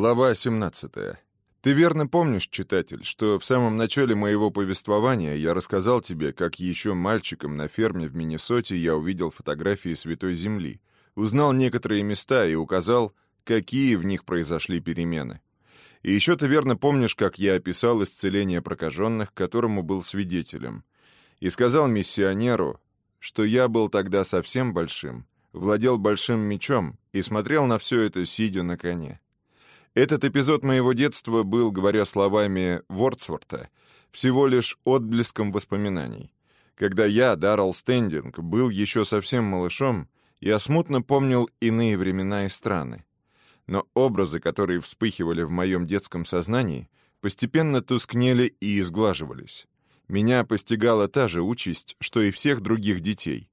Глава 17. Ты верно помнишь, читатель, что в самом начале моего повествования я рассказал тебе, как еще мальчиком на ферме в Миннесоте я увидел фотографии Святой Земли, узнал некоторые места и указал, какие в них произошли перемены. И еще ты верно помнишь, как я описал исцеление прокаженных, которому был свидетелем, и сказал миссионеру, что я был тогда совсем большим, владел большим мечом и смотрел на все это, сидя на коне. Этот эпизод моего детства был, говоря словами Вордсворта, всего лишь отблеском воспоминаний. Когда я, Даррелл Стендинг, был еще совсем малышом, я смутно помнил иные времена и страны. Но образы, которые вспыхивали в моем детском сознании, постепенно тускнели и изглаживались. Меня постигала та же участь, что и всех других детей.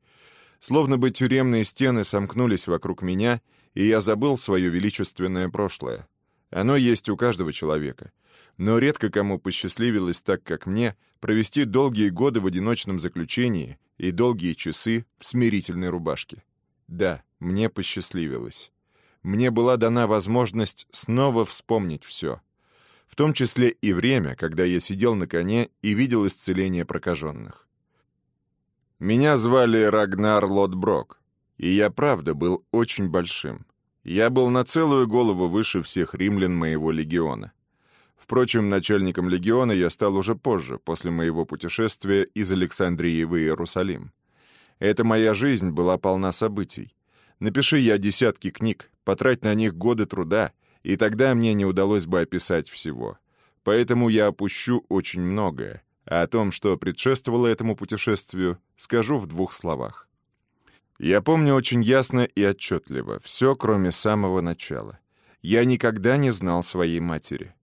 Словно бы тюремные стены сомкнулись вокруг меня, и я забыл свое величественное прошлое. Оно есть у каждого человека. Но редко кому посчастливилось так, как мне, провести долгие годы в одиночном заключении и долгие часы в смирительной рубашке. Да, мне посчастливилось. Мне была дана возможность снова вспомнить все. В том числе и время, когда я сидел на коне и видел исцеление прокаженных. Меня звали Рагнар Лотброк, и я правда был очень большим. Я был на целую голову выше всех римлян моего легиона. Впрочем, начальником легиона я стал уже позже, после моего путешествия из Александрии в Иерусалим. Эта моя жизнь была полна событий. Напиши я десятки книг, потрать на них годы труда, и тогда мне не удалось бы описать всего. Поэтому я опущу очень многое, а о том, что предшествовало этому путешествию, скажу в двух словах. Я помню очень ясно и отчетливо, все, кроме самого начала. Я никогда не знал своей матери.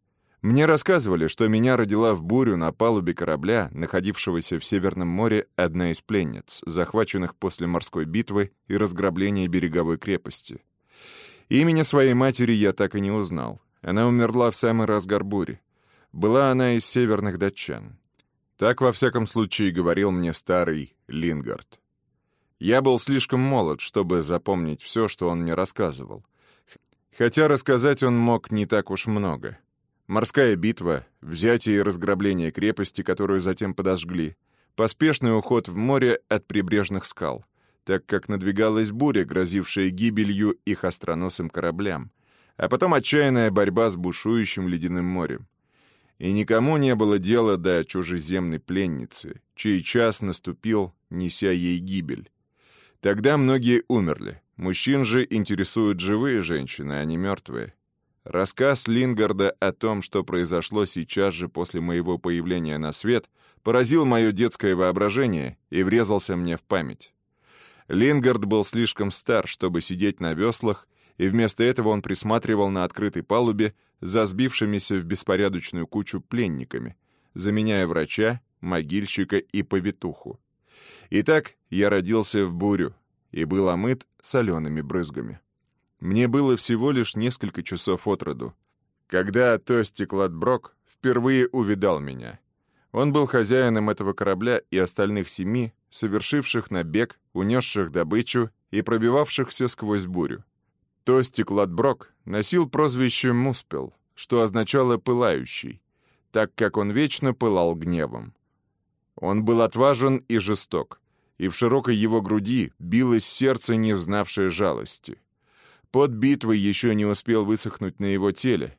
Мне рассказывали, что меня родила в бурю на палубе корабля, находившегося в Северном море, одна из пленниц, захваченных после морской битвы и разграбления береговой крепости. Имени своей матери я так и не узнал. Она умерла в самый разгар бури. Была она из северных датчан. Так, во всяком случае, говорил мне старый Лингард. Я был слишком молод, чтобы запомнить все, что он мне рассказывал. Хотя рассказать он мог не так уж много. Морская битва, взятие и разграбление крепости, которую затем подожгли, поспешный уход в море от прибрежных скал, так как надвигалась буря, грозившая гибелью их остроносым кораблям, а потом отчаянная борьба с бушующим ледяным морем. И никому не было дела до чужеземной пленницы, чей час наступил, неся ей гибель. Тогда многие умерли. Мужчин же интересуют живые женщины, а не мертвые. Рассказ Лингарда о том, что произошло сейчас же после моего появления на свет, поразил мое детское воображение и врезался мне в память. Лингард был слишком стар, чтобы сидеть на веслах, и вместо этого он присматривал на открытой палубе за сбившимися в беспорядочную кучу пленниками, заменяя врача, могильщика и повитуху. Итак, я родился в бурю и был омыт солеными брызгами. Мне было всего лишь несколько часов от роду, когда Тости Кладброк впервые увидал меня. Он был хозяином этого корабля и остальных семи, совершивших набег, унесших добычу и пробивавшихся сквозь бурю. Тости Кладброк носил прозвище Муспел, что означало «пылающий», так как он вечно пылал гневом. Он был отважен и жесток, и в широкой его груди билось сердце, не знавшее жалости. Под битвой еще не успел высохнуть на его теле,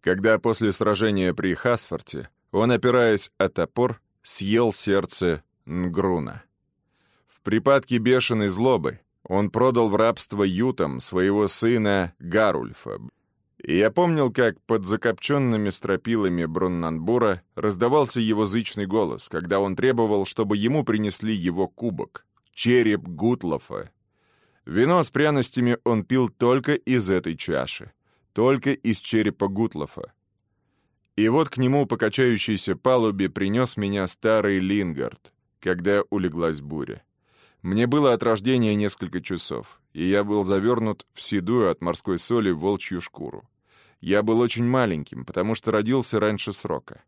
когда после сражения при Хасфорте он, опираясь о топор, съел сердце Нгруна. В припадке бешеной злобы он продал в рабство ютам своего сына Гарульфа, и я помнил, как под закопченными стропилами Броннанбура раздавался его зычный голос, когда он требовал, чтобы ему принесли его кубок, череп Гутлофа. Вино с пряностями он пил только из этой чаши, только из черепа Гутлофа. И вот к нему по качающейся палубе принес меня старый Лингард, когда улеглась буря. Мне было от рождения несколько часов, и я был завернут в седую от морской соли волчью шкуру. Я был очень маленьким, потому что родился раньше срока.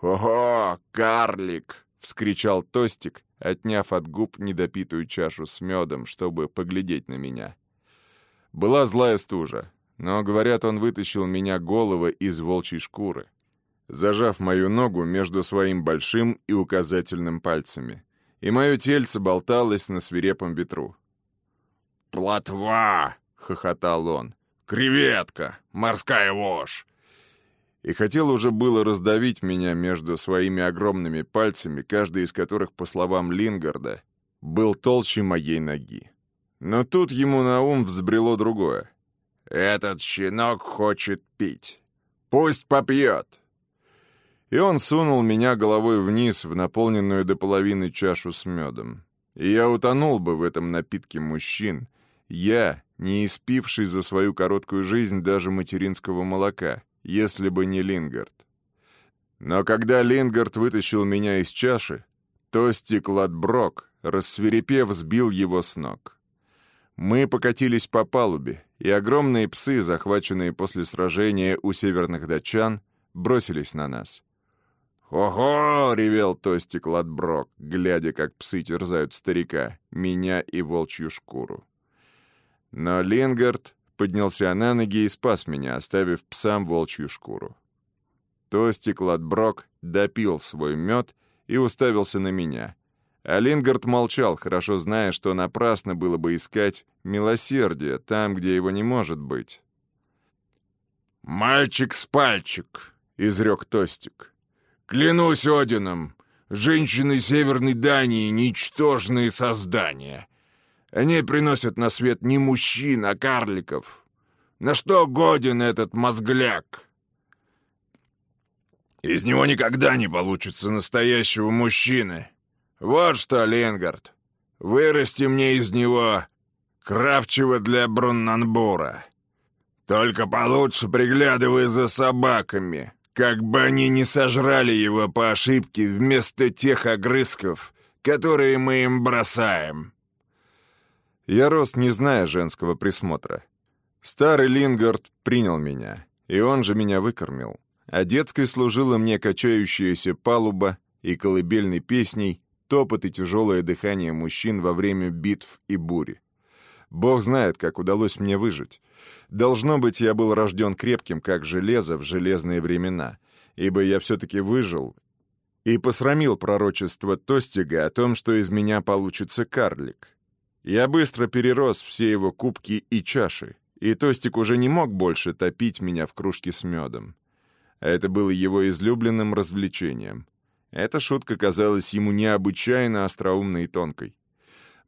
«Ого, карлик!» — вскричал Тостик, отняв от губ недопитую чашу с медом, чтобы поглядеть на меня. Была злая стужа. но, говорят, он вытащил меня голова из волчьей шкуры, зажав мою ногу между своим большим и указательным пальцами, и мое тельце болталось на свирепом ветру. «Плотва!» — хохотал он. «Креветка! Морская вошь!» И хотел уже было раздавить меня между своими огромными пальцами, каждый из которых, по словам Лингарда, был толще моей ноги. Но тут ему на ум взбрело другое. «Этот щенок хочет пить. Пусть попьет!» И он сунул меня головой вниз в наполненную до половины чашу с медом. И я утонул бы в этом напитке мужчин. Я, не испивший за свою короткую жизнь даже материнского молока, если бы не Лингард. Но когда Лингард вытащил меня из чаши, то стеклотброк, рассверепев, сбил его с ног. Мы покатились по палубе, и огромные псы, захваченные после сражения у северных датчан, бросились на нас. «Ого!» — ревел Тостик Ладброк, глядя, как псы терзают старика, меня и волчью шкуру. Но Лингард поднялся на ноги и спас меня, оставив псам волчью шкуру. Тостик Ладброк допил свой мед и уставился на меня, а Лингард молчал, хорошо зная, что напрасно было бы искать милосердие там, где его не может быть. «Мальчик с пальчик», — изрек Тостик. «Клянусь Одином, женщины Северной Дании — ничтожные создания. Они приносят на свет не мужчин, а карликов. На что годен этот мозгляк?» «Из него никогда не получится настоящего мужчины», «Вот что, Ленгард, вырасти мне из него кравчего для Бруннанбура. Только получше приглядывай за собаками, как бы они не сожрали его по ошибке вместо тех огрызков, которые мы им бросаем». Я рос, не зная женского присмотра. Старый Лингард принял меня, и он же меня выкормил. А детской служила мне качающаяся палуба и колыбельной песней топот и тяжелое дыхание мужчин во время битв и бури. Бог знает, как удалось мне выжить. Должно быть, я был рожден крепким, как железо в железные времена, ибо я все-таки выжил и посрамил пророчество Тостига о том, что из меня получится карлик. Я быстро перерос все его кубки и чаши, и Тостик уже не мог больше топить меня в кружке с медом. Это было его излюбленным развлечением — эта шутка казалась ему необычайно остроумной и тонкой.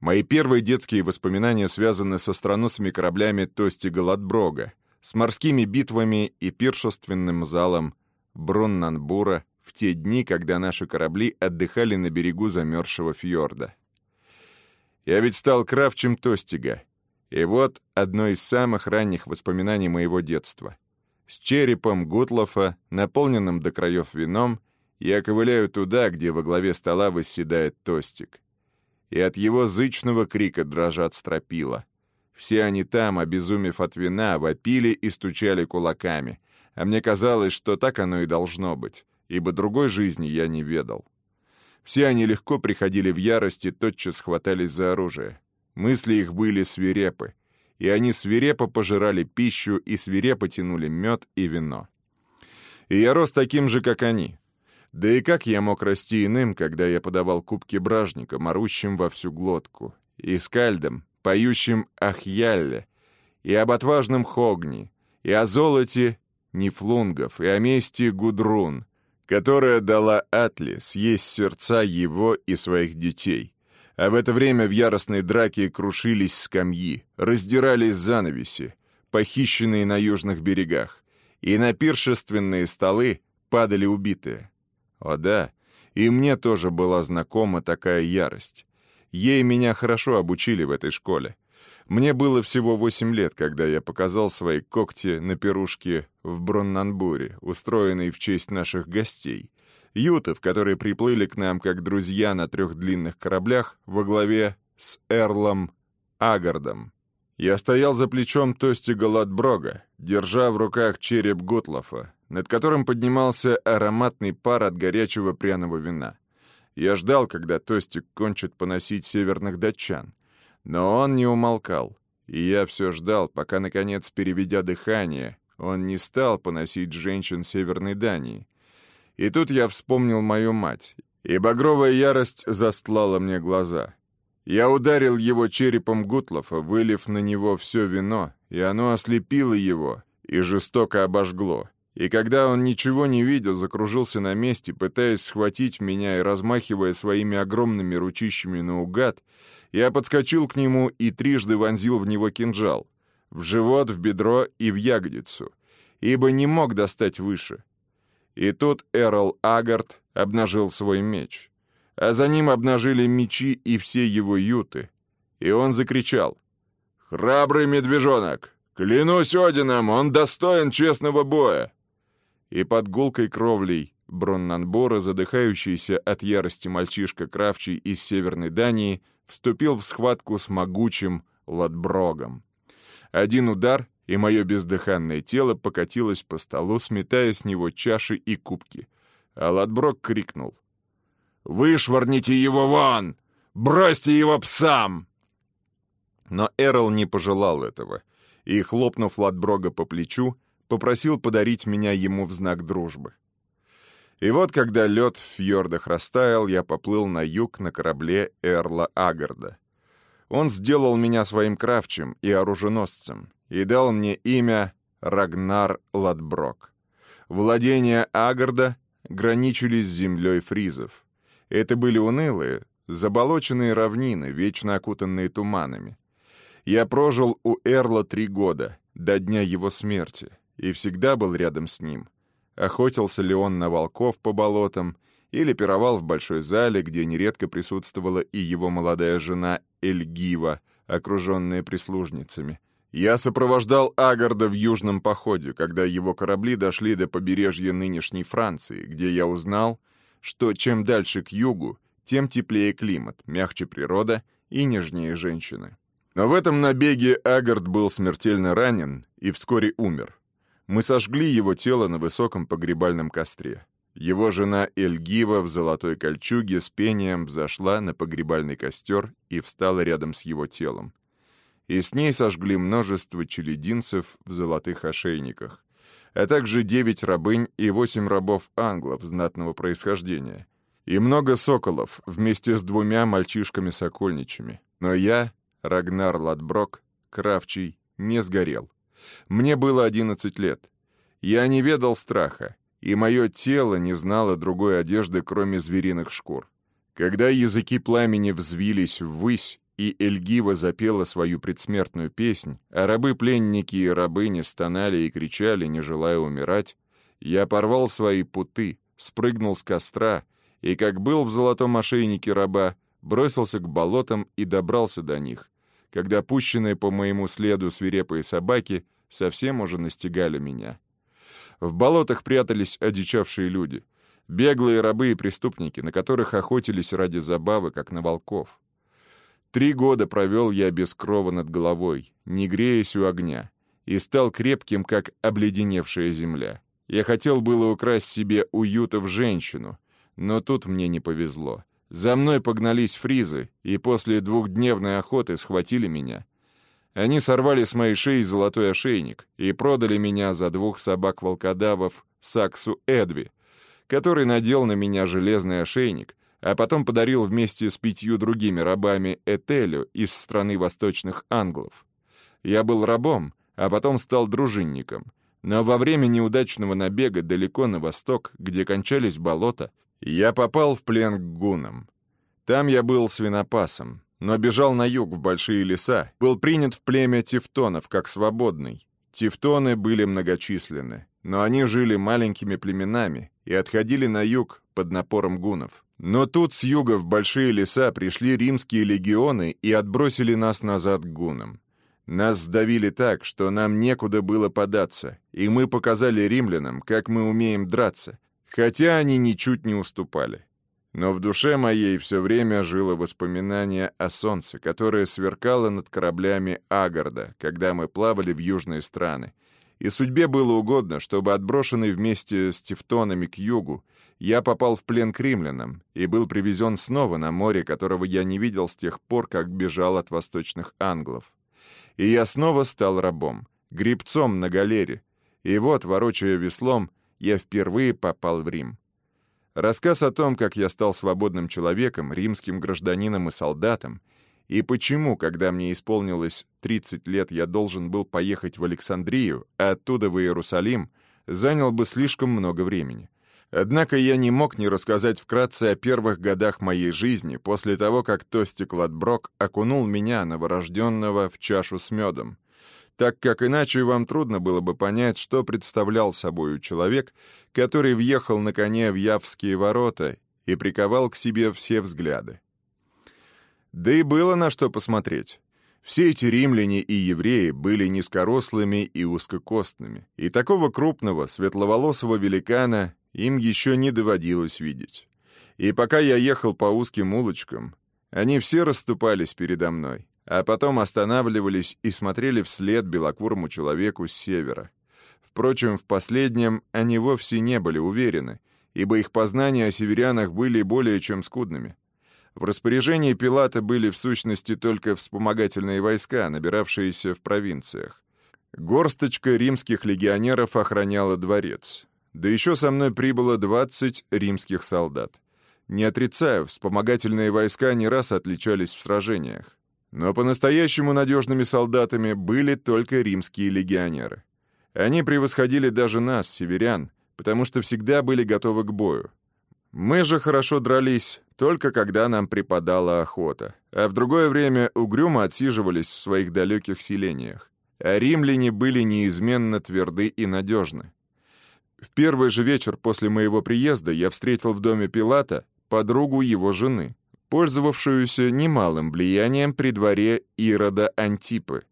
Мои первые детские воспоминания связаны с остроносыми кораблями Тости Галадброга, с морскими битвами и пиршественным залом Бруннанбура в те дни, когда наши корабли отдыхали на берегу замерзшего фьорда. Я ведь стал кравчем Тостига, и вот одно из самых ранних воспоминаний моего детства. С черепом Гутлофа, наполненным до краев вином, я ковыляю туда, где во главе стола восседает Тостик. И от его зычного крика дрожат стропила. Все они там, обезумев от вина, вопили и стучали кулаками. А мне казалось, что так оно и должно быть, ибо другой жизни я не ведал. Все они легко приходили в ярость и тотчас хватались за оружие. Мысли их были свирепы, и они свирепо пожирали пищу и свирепо тянули мед и вино. И я рос таким же, как они, да и как я мог расти иным, когда я подавал кубки бражникам, орущим во всю глотку, и скальдам, поющим Ахьялле, и об отважном Хогни, и о золоте Нифлунгов, и о мести Гудрун, которая дала Атли съесть сердца его и своих детей. А в это время в яростной драке крушились скамьи, раздирались занавеси, похищенные на южных берегах, и на пиршественные столы падали убитые. О да, и мне тоже была знакома такая ярость. Ей меня хорошо обучили в этой школе. Мне было всего восемь лет, когда я показал свои когти на пирушке в Броннанбуре, устроенной в честь наших гостей. Ютов, которые приплыли к нам как друзья на трех длинных кораблях во главе с Эрлом Агардом. Я стоял за плечом Тости Галадброга, держа в руках череп Гутлофа, над которым поднимался ароматный пар от горячего пряного вина. Я ждал, когда Тостик кончит поносить северных датчан. Но он не умолкал. И я все ждал, пока, наконец, переведя дыхание, он не стал поносить женщин Северной Дании. И тут я вспомнил мою мать, и багровая ярость застлала мне глаза. Я ударил его черепом Гутлофа, вылив на него все вино, и оно ослепило его и жестоко обожгло. И когда он ничего не видел, закружился на месте, пытаясь схватить меня и размахивая своими огромными ручищами наугад, я подскочил к нему и трижды вонзил в него кинжал. В живот, в бедро и в ягодицу. Ибо не мог достать выше. И тут Эрл Агард обнажил свой меч. А за ним обнажили мечи и все его юты. И он закричал. «Храбрый медвежонок! Клянусь Одином, он достоин честного боя!» И под гулкой кровлей Броннанбора, задыхающийся от ярости мальчишка Кравчий из Северной Дании, вступил в схватку с могучим Ладброгом. Один удар, и мое бездыханное тело покатилось по столу, сметая с него чаши и кубки. А Ладброг крикнул. «Вышвырните его вон! Бросьте его псам!» Но Эрл не пожелал этого, и, хлопнув Ладброга по плечу, попросил подарить меня ему в знак дружбы. И вот, когда лед в фьордах растаял, я поплыл на юг на корабле Эрла Агарда. Он сделал меня своим кравчем и оруженосцем и дал мне имя Рагнар Ладброк. Владения Агарда граничили с землей фризов. Это были унылые, заболоченные равнины, вечно окутанные туманами. Я прожил у Эрла три года, до дня его смерти и всегда был рядом с ним. Охотился ли он на волков по болотам или пировал в большой зале, где нередко присутствовала и его молодая жена Эльгива, окруженная прислужницами. Я сопровождал Агарда в южном походе, когда его корабли дошли до побережья нынешней Франции, где я узнал, что чем дальше к югу, тем теплее климат, мягче природа и нежнее женщины. Но в этом набеге Агард был смертельно ранен и вскоре умер. Мы сожгли его тело на высоком погребальном костре. Его жена Эльгива в золотой кольчуге с пением взошла на погребальный костер и встала рядом с его телом. И с ней сожгли множество челединцев в золотых ошейниках, а также девять рабынь и восемь рабов-англов знатного происхождения, и много соколов вместе с двумя мальчишками-сокольничами. Но я, Рагнар Ладброк, Кравчий, не сгорел. Мне было одиннадцать лет. Я не ведал страха, и мое тело не знало другой одежды, кроме звериных шкур. Когда языки пламени взвились ввысь, и Эльгива запела свою предсмертную песнь, а рабы-пленники и рабыни стонали и кричали, не желая умирать, я порвал свои путы, спрыгнул с костра и, как был в золотом ошейнике раба, бросился к болотам и добрался до них, когда пущенные по моему следу свирепые собаки совсем уже настигали меня. В болотах прятались одичавшие люди, беглые рабы и преступники, на которых охотились ради забавы, как на волков. Три года провел я без крова над головой, не греясь у огня, и стал крепким, как обледеневшая земля. Я хотел было украсть себе уюта в женщину, но тут мне не повезло. За мной погнались фризы, и после двухдневной охоты схватили меня. Они сорвали с моей шеи золотой ошейник и продали меня за двух собак-волкодавов Саксу Эдви, который надел на меня железный ошейник, а потом подарил вместе с пятью другими рабами Этелю из страны восточных англов. Я был рабом, а потом стал дружинником, но во время неудачного набега далеко на восток, где кончались болота, я попал в плен к гунам. Там я был свинопасом, но бежал на юг в большие леса, был принят в племя тевтонов как свободный. Тевтоны были многочисленны, но они жили маленькими племенами и отходили на юг под напором гунов. Но тут с юга в большие леса пришли римские легионы и отбросили нас назад к гунам. Нас сдавили так, что нам некуда было податься, и мы показали римлянам, как мы умеем драться, хотя они ничуть не уступали. Но в душе моей все время жило воспоминание о солнце, которое сверкало над кораблями Агарда, когда мы плавали в южные страны. И судьбе было угодно, чтобы, отброшенный вместе с тевтонами к югу, я попал в плен к римлянам и был привезен снова на море, которого я не видел с тех пор, как бежал от восточных англов. И я снова стал рабом, гребцом на галере. И вот, ворочая веслом, я впервые попал в Рим. Рассказ о том, как я стал свободным человеком, римским гражданином и солдатом, и почему, когда мне исполнилось 30 лет, я должен был поехать в Александрию, а оттуда в Иерусалим, занял бы слишком много времени. Однако я не мог не рассказать вкратце о первых годах моей жизни после того, как Тости Кладброк окунул меня, новорожденного, в чашу с медом, так как иначе вам трудно было бы понять, что представлял собою человек, который въехал на коне в Явские ворота и приковал к себе все взгляды. Да и было на что посмотреть. Все эти римляне и евреи были низкорослыми и узкокостными, и такого крупного, светловолосого великана им еще не доводилось видеть. И пока я ехал по узким улочкам, они все расступались передо мной, а потом останавливались и смотрели вслед белокурому человеку с севера. Впрочем, в последнем они вовсе не были уверены, ибо их познания о северянах были более чем скудными. В распоряжении Пилата были в сущности только вспомогательные войска, набиравшиеся в провинциях. Горсточка римских легионеров охраняла дворец. Да еще со мной прибыло 20 римских солдат. Не отрицаю, вспомогательные войска не раз отличались в сражениях. Но по-настоящему надежными солдатами были только римские легионеры. Они превосходили даже нас, северян, потому что всегда были готовы к бою. Мы же хорошо дрались только когда нам припадала охота, а в другое время угрюмо отсиживались в своих далеких селениях. А римляне были неизменно тверды и надежны. В первый же вечер после моего приезда я встретил в доме Пилата подругу его жены, пользовавшуюся немалым влиянием при дворе Ирода Антипы.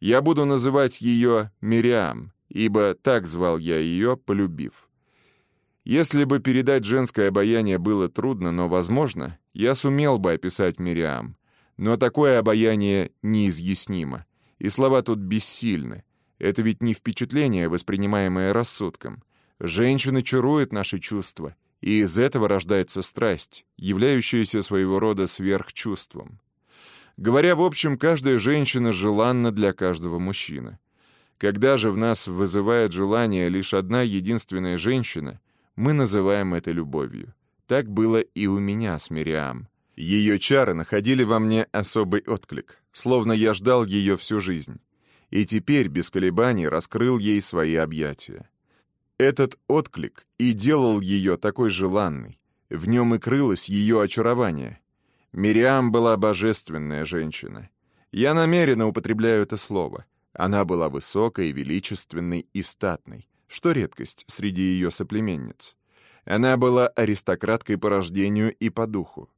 Я буду называть ее Мириам, ибо так звал я ее, полюбив. Если бы передать женское обаяние было трудно, но возможно, я сумел бы описать Мириам. Но такое обаяние неизъяснимо, и слова тут бессильны. Это ведь не впечатление, воспринимаемое рассудком — Женщины чаруют наши чувства, и из этого рождается страсть, являющаяся своего рода сверхчувством. Говоря в общем, каждая женщина желанна для каждого мужчины. Когда же в нас вызывает желание лишь одна единственная женщина, мы называем это любовью. Так было и у меня с Мириам. Ее чары находили во мне особый отклик, словно я ждал ее всю жизнь. И теперь без колебаний раскрыл ей свои объятия. Этот отклик и делал ее такой желанной. В нем и крылось ее очарование. Мириам была божественная женщина. Я намеренно употребляю это слово. Она была высокой, величественной и статной, что редкость среди ее соплеменниц. Она была аристократкой по рождению и по духу.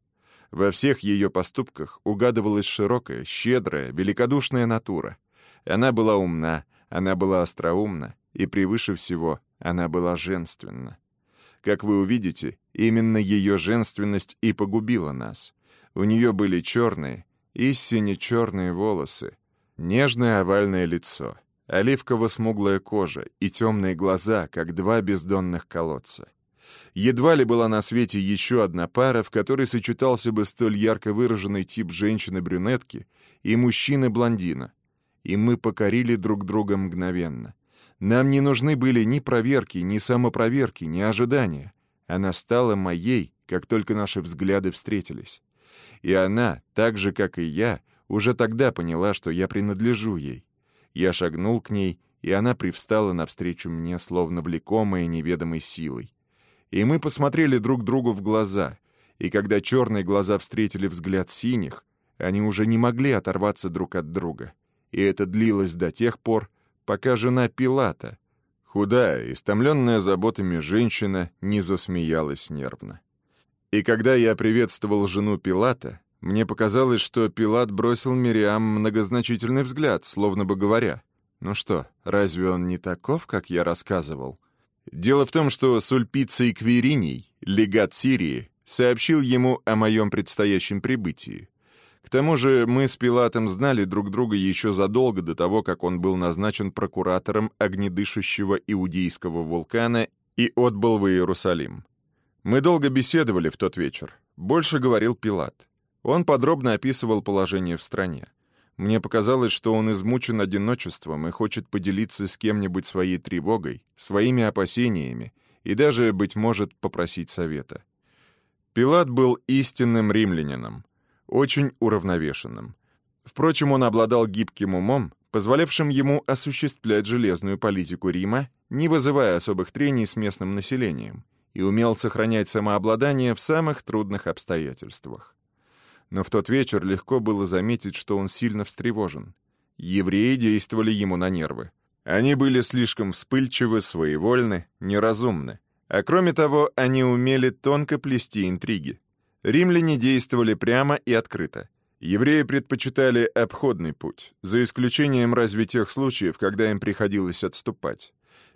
Во всех ее поступках угадывалась широкая, щедрая, великодушная натура. Она была умна, она была остроумна, и превыше всего она была женственна. Как вы увидите, именно ее женственность и погубила нас. У нее были черные, истинно черные волосы, нежное овальное лицо, оливково-смуглая кожа и темные глаза, как два бездонных колодца. Едва ли была на свете еще одна пара, в которой сочетался бы столь ярко выраженный тип женщины-брюнетки и мужчины-блондина. И мы покорили друг друга мгновенно — нам не нужны были ни проверки, ни самопроверки, ни ожидания. Она стала моей, как только наши взгляды встретились. И она, так же, как и я, уже тогда поняла, что я принадлежу ей. Я шагнул к ней, и она привстала навстречу мне, словно влекомая неведомой силой. И мы посмотрели друг другу в глаза, и когда черные глаза встретили взгляд синих, они уже не могли оторваться друг от друга. И это длилось до тех пор, пока жена Пилата, худая, истомленная заботами женщина, не засмеялась нервно. И когда я приветствовал жену Пилата, мне показалось, что Пилат бросил Мириам многозначительный взгляд, словно бы говоря, «Ну что, разве он не таков, как я рассказывал?» Дело в том, что Сульпиций Квириний, легат Сирии, сообщил ему о моем предстоящем прибытии. К тому же мы с Пилатом знали друг друга еще задолго до того, как он был назначен прокуратором огнедышащего иудейского вулкана и отбыл в Иерусалим. Мы долго беседовали в тот вечер. Больше говорил Пилат. Он подробно описывал положение в стране. Мне показалось, что он измучен одиночеством и хочет поделиться с кем-нибудь своей тревогой, своими опасениями и даже, быть может, попросить совета. Пилат был истинным римлянином, очень уравновешенным. Впрочем, он обладал гибким умом, позволявшим ему осуществлять железную политику Рима, не вызывая особых трений с местным населением, и умел сохранять самообладание в самых трудных обстоятельствах. Но в тот вечер легко было заметить, что он сильно встревожен. Евреи действовали ему на нервы. Они были слишком вспыльчивы, своевольны, неразумны. А кроме того, они умели тонко плести интриги. Римляне действовали прямо и открыто. Евреи предпочитали обходный путь, за исключением разве тех случаев, когда им приходилось отступать.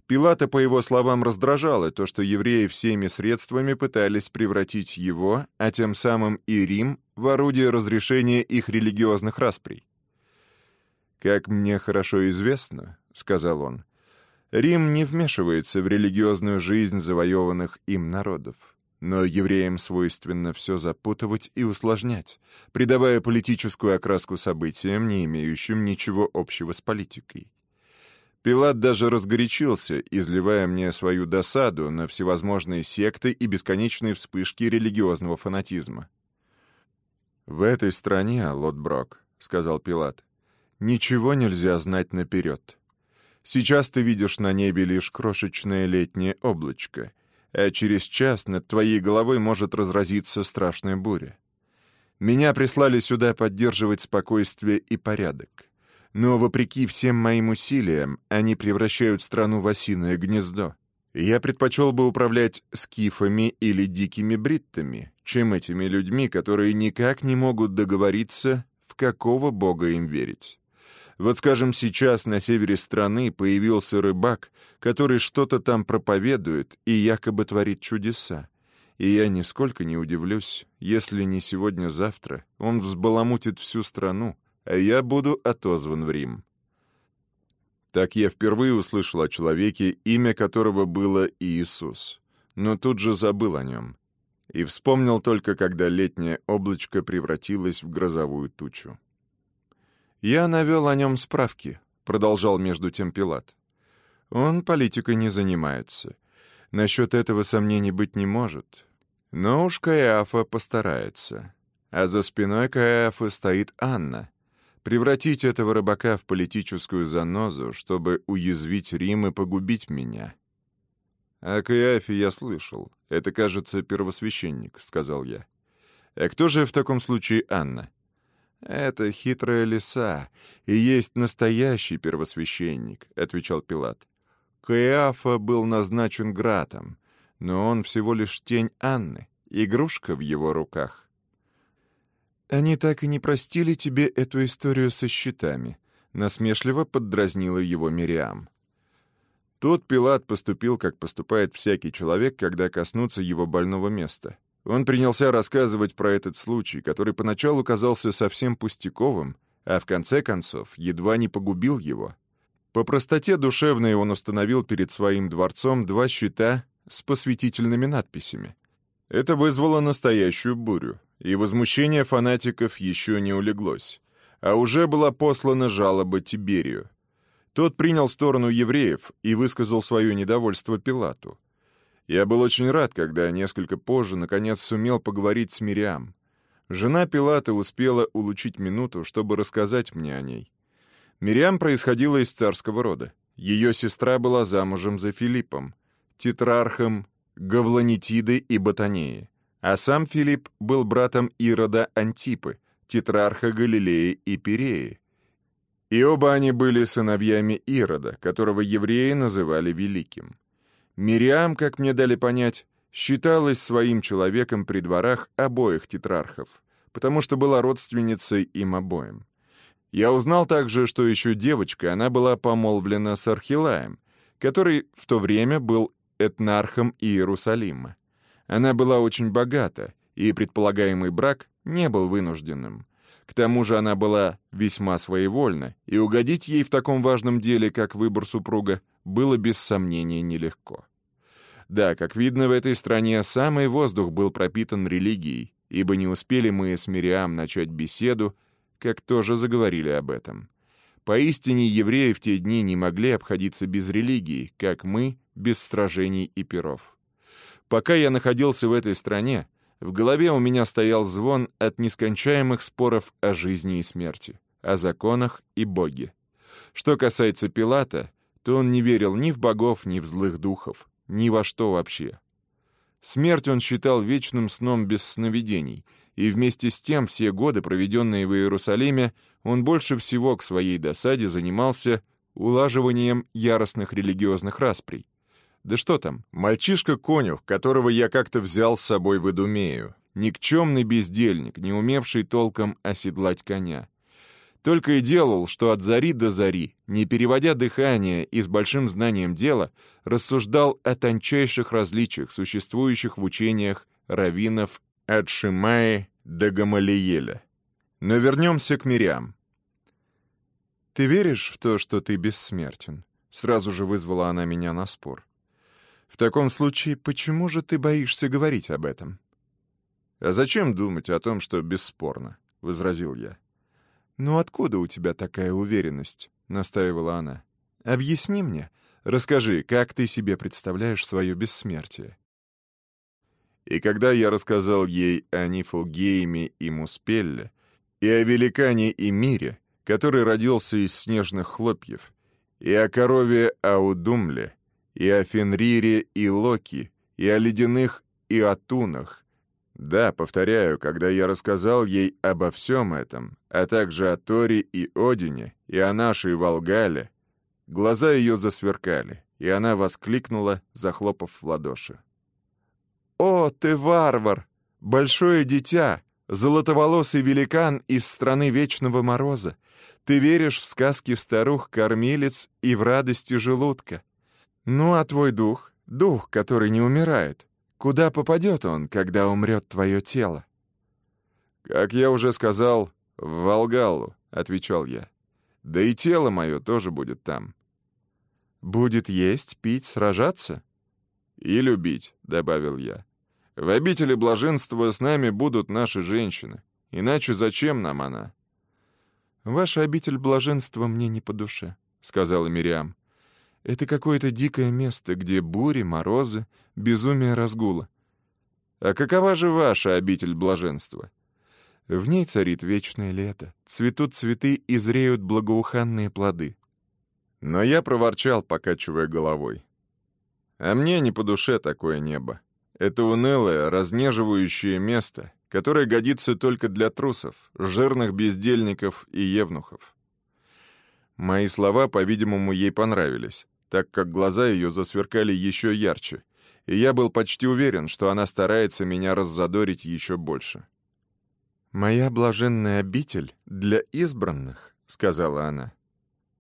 Пилата, по его словам, раздражало то, что евреи всеми средствами пытались превратить его, а тем самым и Рим, в орудие разрешения их религиозных расприй. «Как мне хорошо известно», — сказал он, — «Рим не вмешивается в религиозную жизнь завоеванных им народов. Но евреям свойственно все запутывать и усложнять, придавая политическую окраску событиям, не имеющим ничего общего с политикой. Пилат даже разгорячился, изливая мне свою досаду на всевозможные секты и бесконечные вспышки религиозного фанатизма. «В этой стране, Лотброк», — сказал Пилат, — «ничего нельзя знать наперед. Сейчас ты видишь на небе лишь крошечное летнее облачко, а через час над твоей головой может разразиться страшная буря. Меня прислали сюда поддерживать спокойствие и порядок. Но, вопреки всем моим усилиям, они превращают страну в осиное гнездо. Я предпочел бы управлять скифами или дикими бриттами, чем этими людьми, которые никак не могут договориться, в какого бога им верить. Вот, скажем, сейчас на севере страны появился рыбак, который что-то там проповедует и якобы творит чудеса. И я нисколько не удивлюсь, если не сегодня-завтра он взбаламутит всю страну, а я буду отозван в Рим. Так я впервые услышал о человеке, имя которого было Иисус, но тут же забыл о нем. И вспомнил только, когда летнее облачко превратилось в грозовую тучу. «Я навел о нем справки», — продолжал между тем Пилат. «Он политикой не занимается. Насчет этого сомнений быть не может. Но уж Каиафа постарается. А за спиной Каиафы стоит Анна, превратить этого рыбака в политическую занозу, чтобы уязвить Рим и погубить меня. «О Каиафе я слышал. Это, кажется, первосвященник», — сказал я. «А кто же в таком случае Анна?» «Это хитрая лиса, и есть настоящий первосвященник», — отвечал Пилат. Каиафа был назначен Гратом, но он всего лишь тень Анны, игрушка в его руках. «Они так и не простили тебе эту историю со счетами», — насмешливо поддразнила его Мириам. Тут Пилат поступил, как поступает всякий человек, когда коснутся его больного места. Он принялся рассказывать про этот случай, который поначалу казался совсем пустяковым, а в конце концов едва не погубил его. По простоте душевной он установил перед своим дворцом два щита с посвятительными надписями. Это вызвало настоящую бурю, и возмущение фанатиков еще не улеглось, а уже была послана жалоба Тиберию. Тот принял сторону евреев и высказал свое недовольство Пилату. Я был очень рад, когда несколько позже наконец сумел поговорить с Мириам. Жена Пилата успела улучить минуту, чтобы рассказать мне о ней. Мириам происходила из царского рода. Ее сестра была замужем за Филиппом, тетрархом Гавланитиды и Ботанеи, а сам Филипп был братом Ирода Антипы, тетрарха Галилеи и Пиреи. И оба они были сыновьями Ирода, которого евреи называли Великим. Мириам, как мне дали понять, считалась своим человеком при дворах обоих тетрархов, потому что была родственницей им обоим. Я узнал также, что еще девочкой она была помолвлена с Архилаем, который в то время был этнархом Иерусалима. Она была очень богата, и предполагаемый брак не был вынужденным. К тому же она была весьма своевольна, и угодить ей в таком важном деле, как выбор супруга, было без сомнения нелегко. Да, как видно, в этой стране самый воздух был пропитан религией, ибо не успели мы с Мириам начать беседу, как тоже заговорили об этом. Поистине евреи в те дни не могли обходиться без религии, как мы без сражений и перов. Пока я находился в этой стране, в голове у меня стоял звон от нескончаемых споров о жизни и смерти, о законах и боге. Что касается Пилата, то он не верил ни в богов, ни в злых духов, ни во что вообще. Смерть он считал вечным сном без сновидений, и вместе с тем все годы, проведенные в Иерусалиме, он больше всего к своей досаде занимался улаживанием яростных религиозных расприй. Да что там, мальчишка-конюх, которого я как-то взял с собой в Идумею, никчемный бездельник, не умевший толком оседлать коня. Только и делал, что от зари до зари, не переводя дыхание и с большим знанием дела, рассуждал о тончайших различиях, существующих в учениях раввинов от Шимаи до Гамалиеля. Но вернемся к Мирям. «Ты веришь в то, что ты бессмертен?» Сразу же вызвала она меня на спор. «В таком случае, почему же ты боишься говорить об этом?» «А зачем думать о том, что бесспорно?» — возразил я. «Ну откуда у тебя такая уверенность?» — настаивала она. «Объясни мне. Расскажи, как ты себе представляешь свое бессмертие?» И когда я рассказал ей о Нифлгейме и Муспелле, и о великане и мире, который родился из снежных хлопьев, и о корове Аудумле, и о Фенрире и Локи, и о ледяных Иотунах, да, повторяю, когда я рассказал ей обо всем этом, а также о Торе и Одине, и о нашей Волгале, глаза ее засверкали, и она воскликнула, захлопав в ладоши. «О, ты варвар! Большое дитя! Золотоволосый великан из страны Вечного Мороза! Ты веришь в сказки старух-кормилец и в радости желудка. Ну, а твой дух, дух, который не умирает, Куда попадет он, когда умрет твое тело? «Как я уже сказал, в Волгалу», — отвечал я. «Да и тело мое тоже будет там». «Будет есть, пить, сражаться?» «И любить», — добавил я. «В обители блаженства с нами будут наши женщины. Иначе зачем нам она?» «Ваша обитель блаженства мне не по душе», — сказала Мириам. Это какое-то дикое место, где бури, морозы, безумие разгула. А какова же ваша обитель блаженства? В ней царит вечное лето, цветут цветы и зреют благоуханные плоды. Но я проворчал, покачивая головой. А мне не по душе такое небо. Это унылое, разнеживающее место, которое годится только для трусов, жирных бездельников и евнухов. Мои слова, по-видимому, ей понравились, так как глаза ее засверкали еще ярче, и я был почти уверен, что она старается меня раззадорить еще больше. «Моя блаженная обитель для избранных», — сказала она.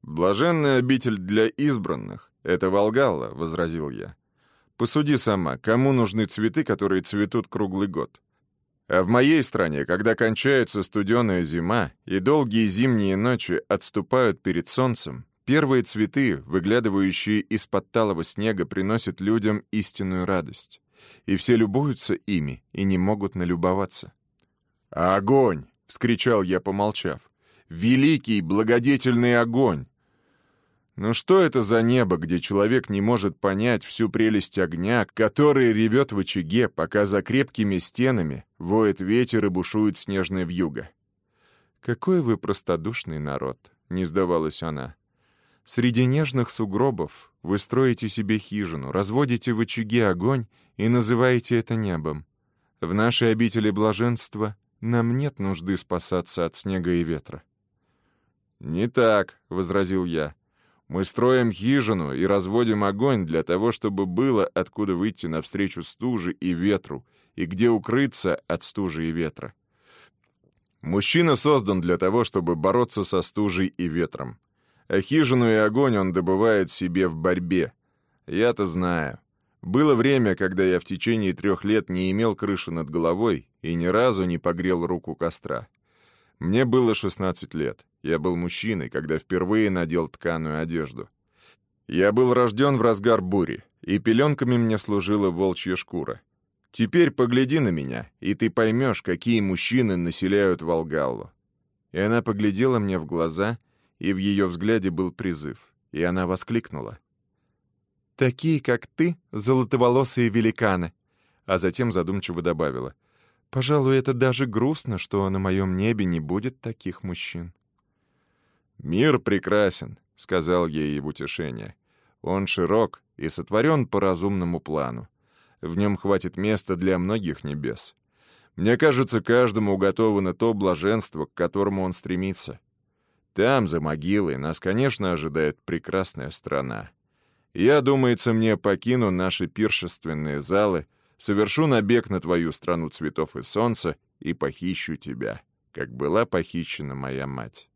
«Блаженная обитель для избранных — это Волгалла», — возразил я. «Посуди сама, кому нужны цветы, которые цветут круглый год? А в моей стране, когда кончается студеная зима и долгие зимние ночи отступают перед солнцем, первые цветы, выглядывающие из-под талого снега, приносят людям истинную радость. И все любуются ими и не могут налюбоваться. «Огонь!» — вскричал я, помолчав. «Великий, благодетельный огонь! Ну что это за небо, где человек не может понять всю прелесть огня, который ревет в очаге, пока за крепкими стенами воет ветер и бушует снежная вьюга? «Какой вы простодушный народ!» — не сдавалась она. «Среди нежных сугробов вы строите себе хижину, разводите в очаге огонь и называете это небом. В нашей обители блаженства нам нет нужды спасаться от снега и ветра». «Не так», — возразил я. Мы строим хижину и разводим огонь для того, чтобы было откуда выйти навстречу стуже и ветру, и где укрыться от стужи и ветра. Мужчина создан для того, чтобы бороться со стужей и ветром. А хижину и огонь он добывает себе в борьбе. Я-то знаю. Было время, когда я в течение трех лет не имел крыши над головой и ни разу не погрел руку костра. Мне было 16 лет. Я был мужчиной, когда впервые надел тканую одежду. Я был рожден в разгар бури, и пеленками мне служила волчья шкура. Теперь погляди на меня, и ты поймешь, какие мужчины населяют Волгаллу. И она поглядела мне в глаза, и в ее взгляде был призыв. И она воскликнула. «Такие, как ты, золотоволосые великаны!» А затем задумчиво добавила. «Пожалуй, это даже грустно, что на моем небе не будет таких мужчин». «Мир прекрасен», — сказал ей в утешение. «Он широк и сотворен по разумному плану. В нем хватит места для многих небес. Мне кажется, каждому уготовано то блаженство, к которому он стремится. Там, за могилой, нас, конечно, ожидает прекрасная страна. Я, думается, мне покину наши пиршественные залы, совершу набег на твою страну цветов и солнца и похищу тебя, как была похищена моя мать».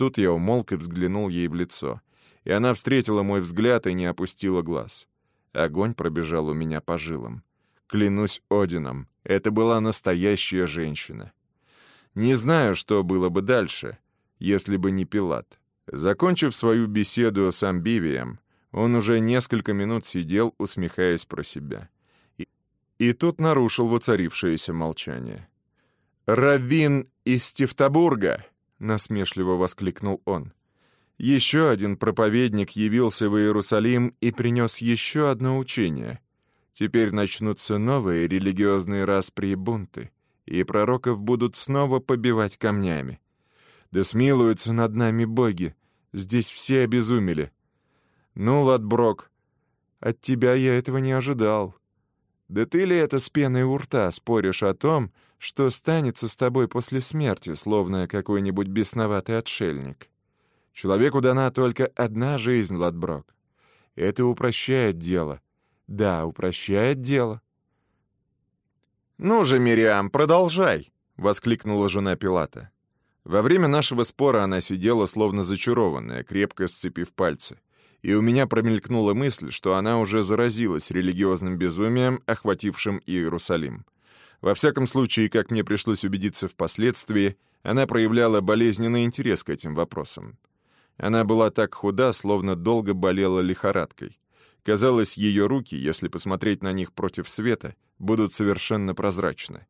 Тут я умолк и взглянул ей в лицо, и она встретила мой взгляд и не опустила глаз. Огонь пробежал у меня по жилам. Клянусь Одином, это была настоящая женщина. Не знаю, что было бы дальше, если бы не Пилат. Закончив свою беседу с Амбивием, он уже несколько минут сидел, усмехаясь про себя. И, и тут нарушил воцарившееся молчание. «Раввин из Тевтобурга!» — насмешливо воскликнул он. Еще один проповедник явился в Иерусалим и принес еще одно учение. Теперь начнутся новые религиозные распри и бунты, и пророков будут снова побивать камнями. Да смилуются над нами боги, здесь все обезумели. Ну, Ладброк, от тебя я этого не ожидал. Да ты ли это с пеной у рта споришь о том, что станется с тобой после смерти, словно какой-нибудь бесноватый отшельник? Человеку дана только одна жизнь, Ладброк. Это упрощает дело. Да, упрощает дело. «Ну же, Мириам, продолжай!» — воскликнула жена Пилата. Во время нашего спора она сидела словно зачарованная, крепко сцепив пальцы. И у меня промелькнула мысль, что она уже заразилась религиозным безумием, охватившим Иерусалим. Во всяком случае, как мне пришлось убедиться впоследствии, она проявляла болезненный интерес к этим вопросам. Она была так худа, словно долго болела лихорадкой. Казалось, ее руки, если посмотреть на них против света, будут совершенно прозрачны.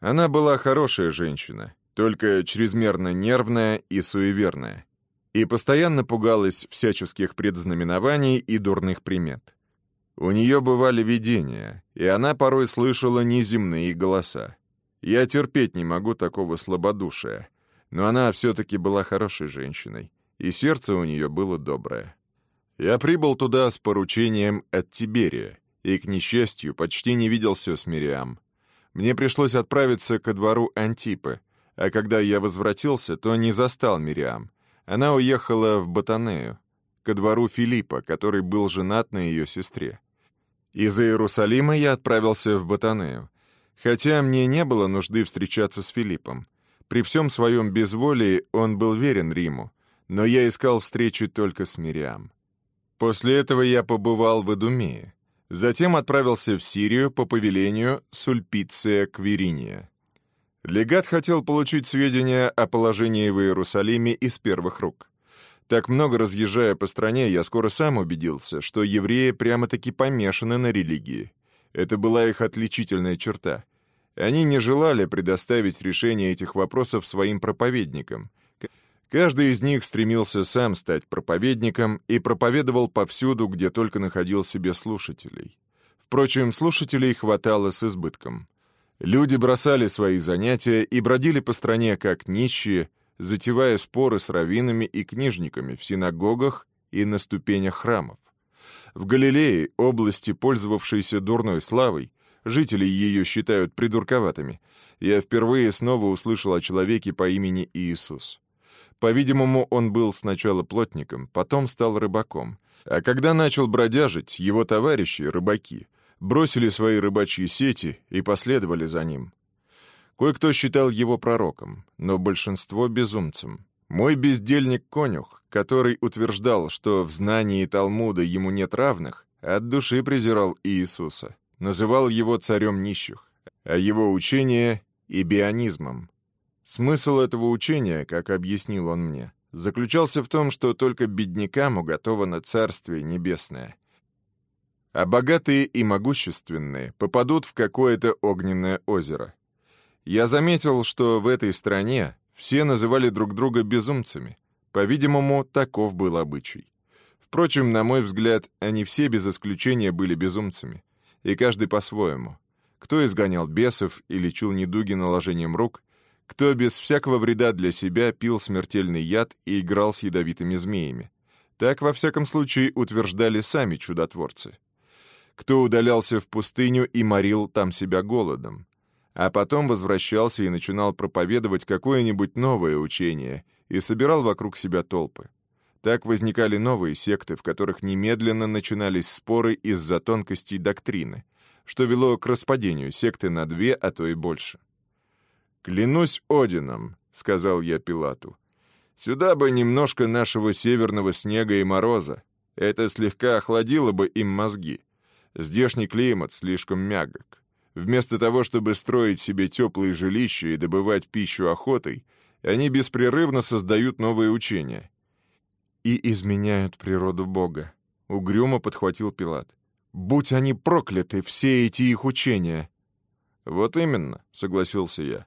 Она была хорошая женщина, только чрезмерно нервная и суеверная, и постоянно пугалась всяческих предзнаменований и дурных примет. У нее бывали видения, и она порой слышала неземные голоса. Я терпеть не могу такого слабодушия, но она все-таки была хорошей женщиной, и сердце у нее было доброе. Я прибыл туда с поручением от Тиберия, и, к несчастью, почти не виделся с Мириам. Мне пришлось отправиться ко двору Антипы, а когда я возвратился, то не застал Мириам. Она уехала в Батанею, ко двору Филиппа, который был женат на ее сестре. Из Иерусалима я отправился в Батанею, хотя мне не было нужды встречаться с Филиппом. При всем своем безволии он был верен Риму, но я искал встречу только с Мириам. После этого я побывал в Эдумее. Затем отправился в Сирию по повелению Сульпиция Квириния. Легат хотел получить сведения о положении в Иерусалиме из первых рук. Так много разъезжая по стране, я скоро сам убедился, что евреи прямо-таки помешаны на религии. Это была их отличительная черта. Они не желали предоставить решение этих вопросов своим проповедникам — Каждый из них стремился сам стать проповедником и проповедовал повсюду, где только находил себе слушателей. Впрочем, слушателей хватало с избытком. Люди бросали свои занятия и бродили по стране как нищие, затевая споры с раввинами и книжниками в синагогах и на ступенях храмов. В Галилее, области, пользовавшейся дурной славой, жители ее считают придурковатыми, я впервые снова услышал о человеке по имени Иисус. По-видимому, он был сначала плотником, потом стал рыбаком. А когда начал бродяжить, его товарищи, рыбаки, бросили свои рыбачьи сети и последовали за ним. Кое-кто считал его пророком, но большинство — безумцем. Мой бездельник-конюх, который утверждал, что в знании Талмуда ему нет равных, от души презирал Иисуса, называл его царем нищих, а его учение — ибионизмом, Смысл этого учения, как объяснил он мне, заключался в том, что только беднякам уготовано Царствие Небесное, а богатые и могущественные попадут в какое-то огненное озеро. Я заметил, что в этой стране Все называли друг друга безумцами. По-видимому, таков был обычай. Впрочем, на мой взгляд, они все без исключения были безумцами. И каждый по-своему. Кто изгонял бесов и лечил недуги наложением рук, кто без всякого вреда для себя пил смертельный яд и играл с ядовитыми змеями. Так, во всяком случае, утверждали сами чудотворцы. Кто удалялся в пустыню и морил там себя голодом, а потом возвращался и начинал проповедовать какое-нибудь новое учение и собирал вокруг себя толпы. Так возникали новые секты, в которых немедленно начинались споры из-за тонкостей доктрины, что вело к распадению секты на две, а то и больше. «Клянусь Одином», — сказал я Пилату, — «сюда бы немножко нашего северного снега и мороза. Это слегка охладило бы им мозги. Здешний климат слишком мягок. Вместо того, чтобы строить себе теплые жилища и добывать пищу охотой, они беспрерывно создают новые учения. И изменяют природу Бога. Угрюмо подхватил Пилат. «Будь они прокляты, все эти их учения!» «Вот именно», — согласился я.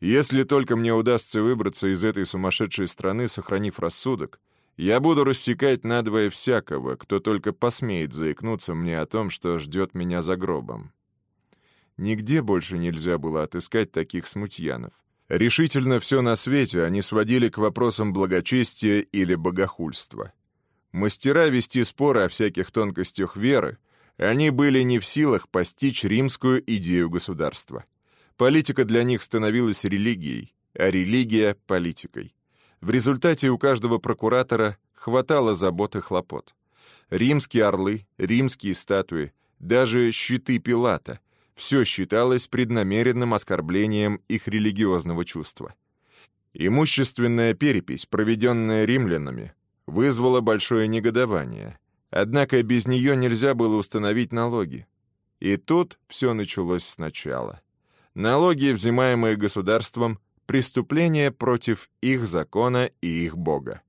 «Если только мне удастся выбраться из этой сумасшедшей страны, сохранив рассудок, я буду рассекать надвое всякого, кто только посмеет заикнуться мне о том, что ждет меня за гробом». Нигде больше нельзя было отыскать таких смутьянов. Решительно все на свете они сводили к вопросам благочестия или богохульства. Мастера вести споры о всяких тонкостях веры, они были не в силах постичь римскую идею государства. Политика для них становилась религией, а религия — политикой. В результате у каждого прокуратора хватало забот и хлопот. Римские орлы, римские статуи, даже щиты Пилата — все считалось преднамеренным оскорблением их религиозного чувства. Имущественная перепись, проведенная римлянами, вызвала большое негодование, однако без нее нельзя было установить налоги. И тут все началось сначала. Налоги, взимаемые государством, преступления против их закона и их Бога.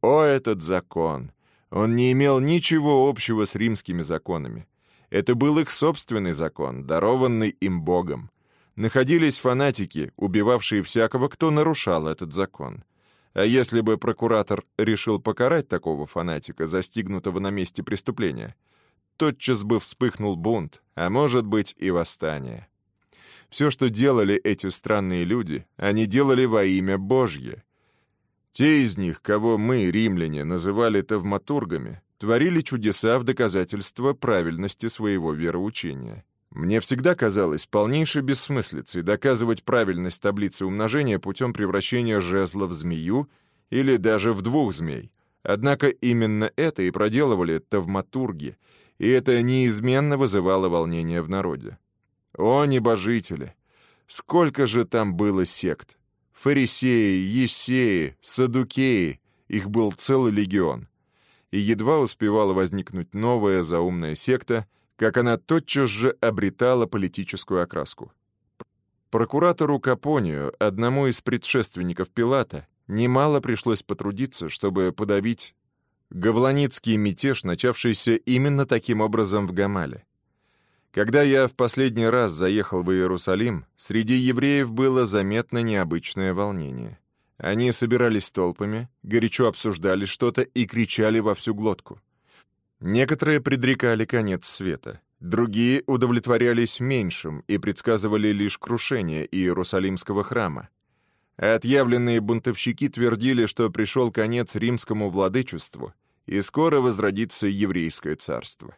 О, этот закон! Он не имел ничего общего с римскими законами. Это был их собственный закон, дарованный им Богом. Находились фанатики, убивавшие всякого, кто нарушал этот закон. А если бы прокуратор решил покарать такого фанатика, застигнутого на месте преступления, тотчас бы вспыхнул бунт, а может быть и восстание. Все, что делали эти странные люди, они делали во имя Божье. Те из них, кого мы, римляне, называли тавматургами, творили чудеса в доказательство правильности своего вероучения. Мне всегда казалось полнейшей бессмыслицей доказывать правильность таблицы умножения путем превращения жезла в змею или даже в двух змей. Однако именно это и проделывали тавматурги, и это неизменно вызывало волнение в народе. О, небожители! Сколько же там было сект! Фарисеи, Есеи, Садукеи — их был целый легион и едва успевала возникнуть новая заумная секта, как она тотчас же обретала политическую окраску. Прокуратору Капонию, одному из предшественников Пилата, немало пришлось потрудиться, чтобы подавить гавланицкий мятеж, начавшийся именно таким образом в Гамале. Когда я в последний раз заехал в Иерусалим, среди евреев было заметно необычное волнение. Они собирались толпами, горячо обсуждали что-то и кричали во всю глотку. Некоторые предрекали конец света, другие удовлетворялись меньшим и предсказывали лишь крушение Иерусалимского храма. отъявленные бунтовщики твердили, что пришел конец римскому владычеству, и скоро возродится еврейское царство.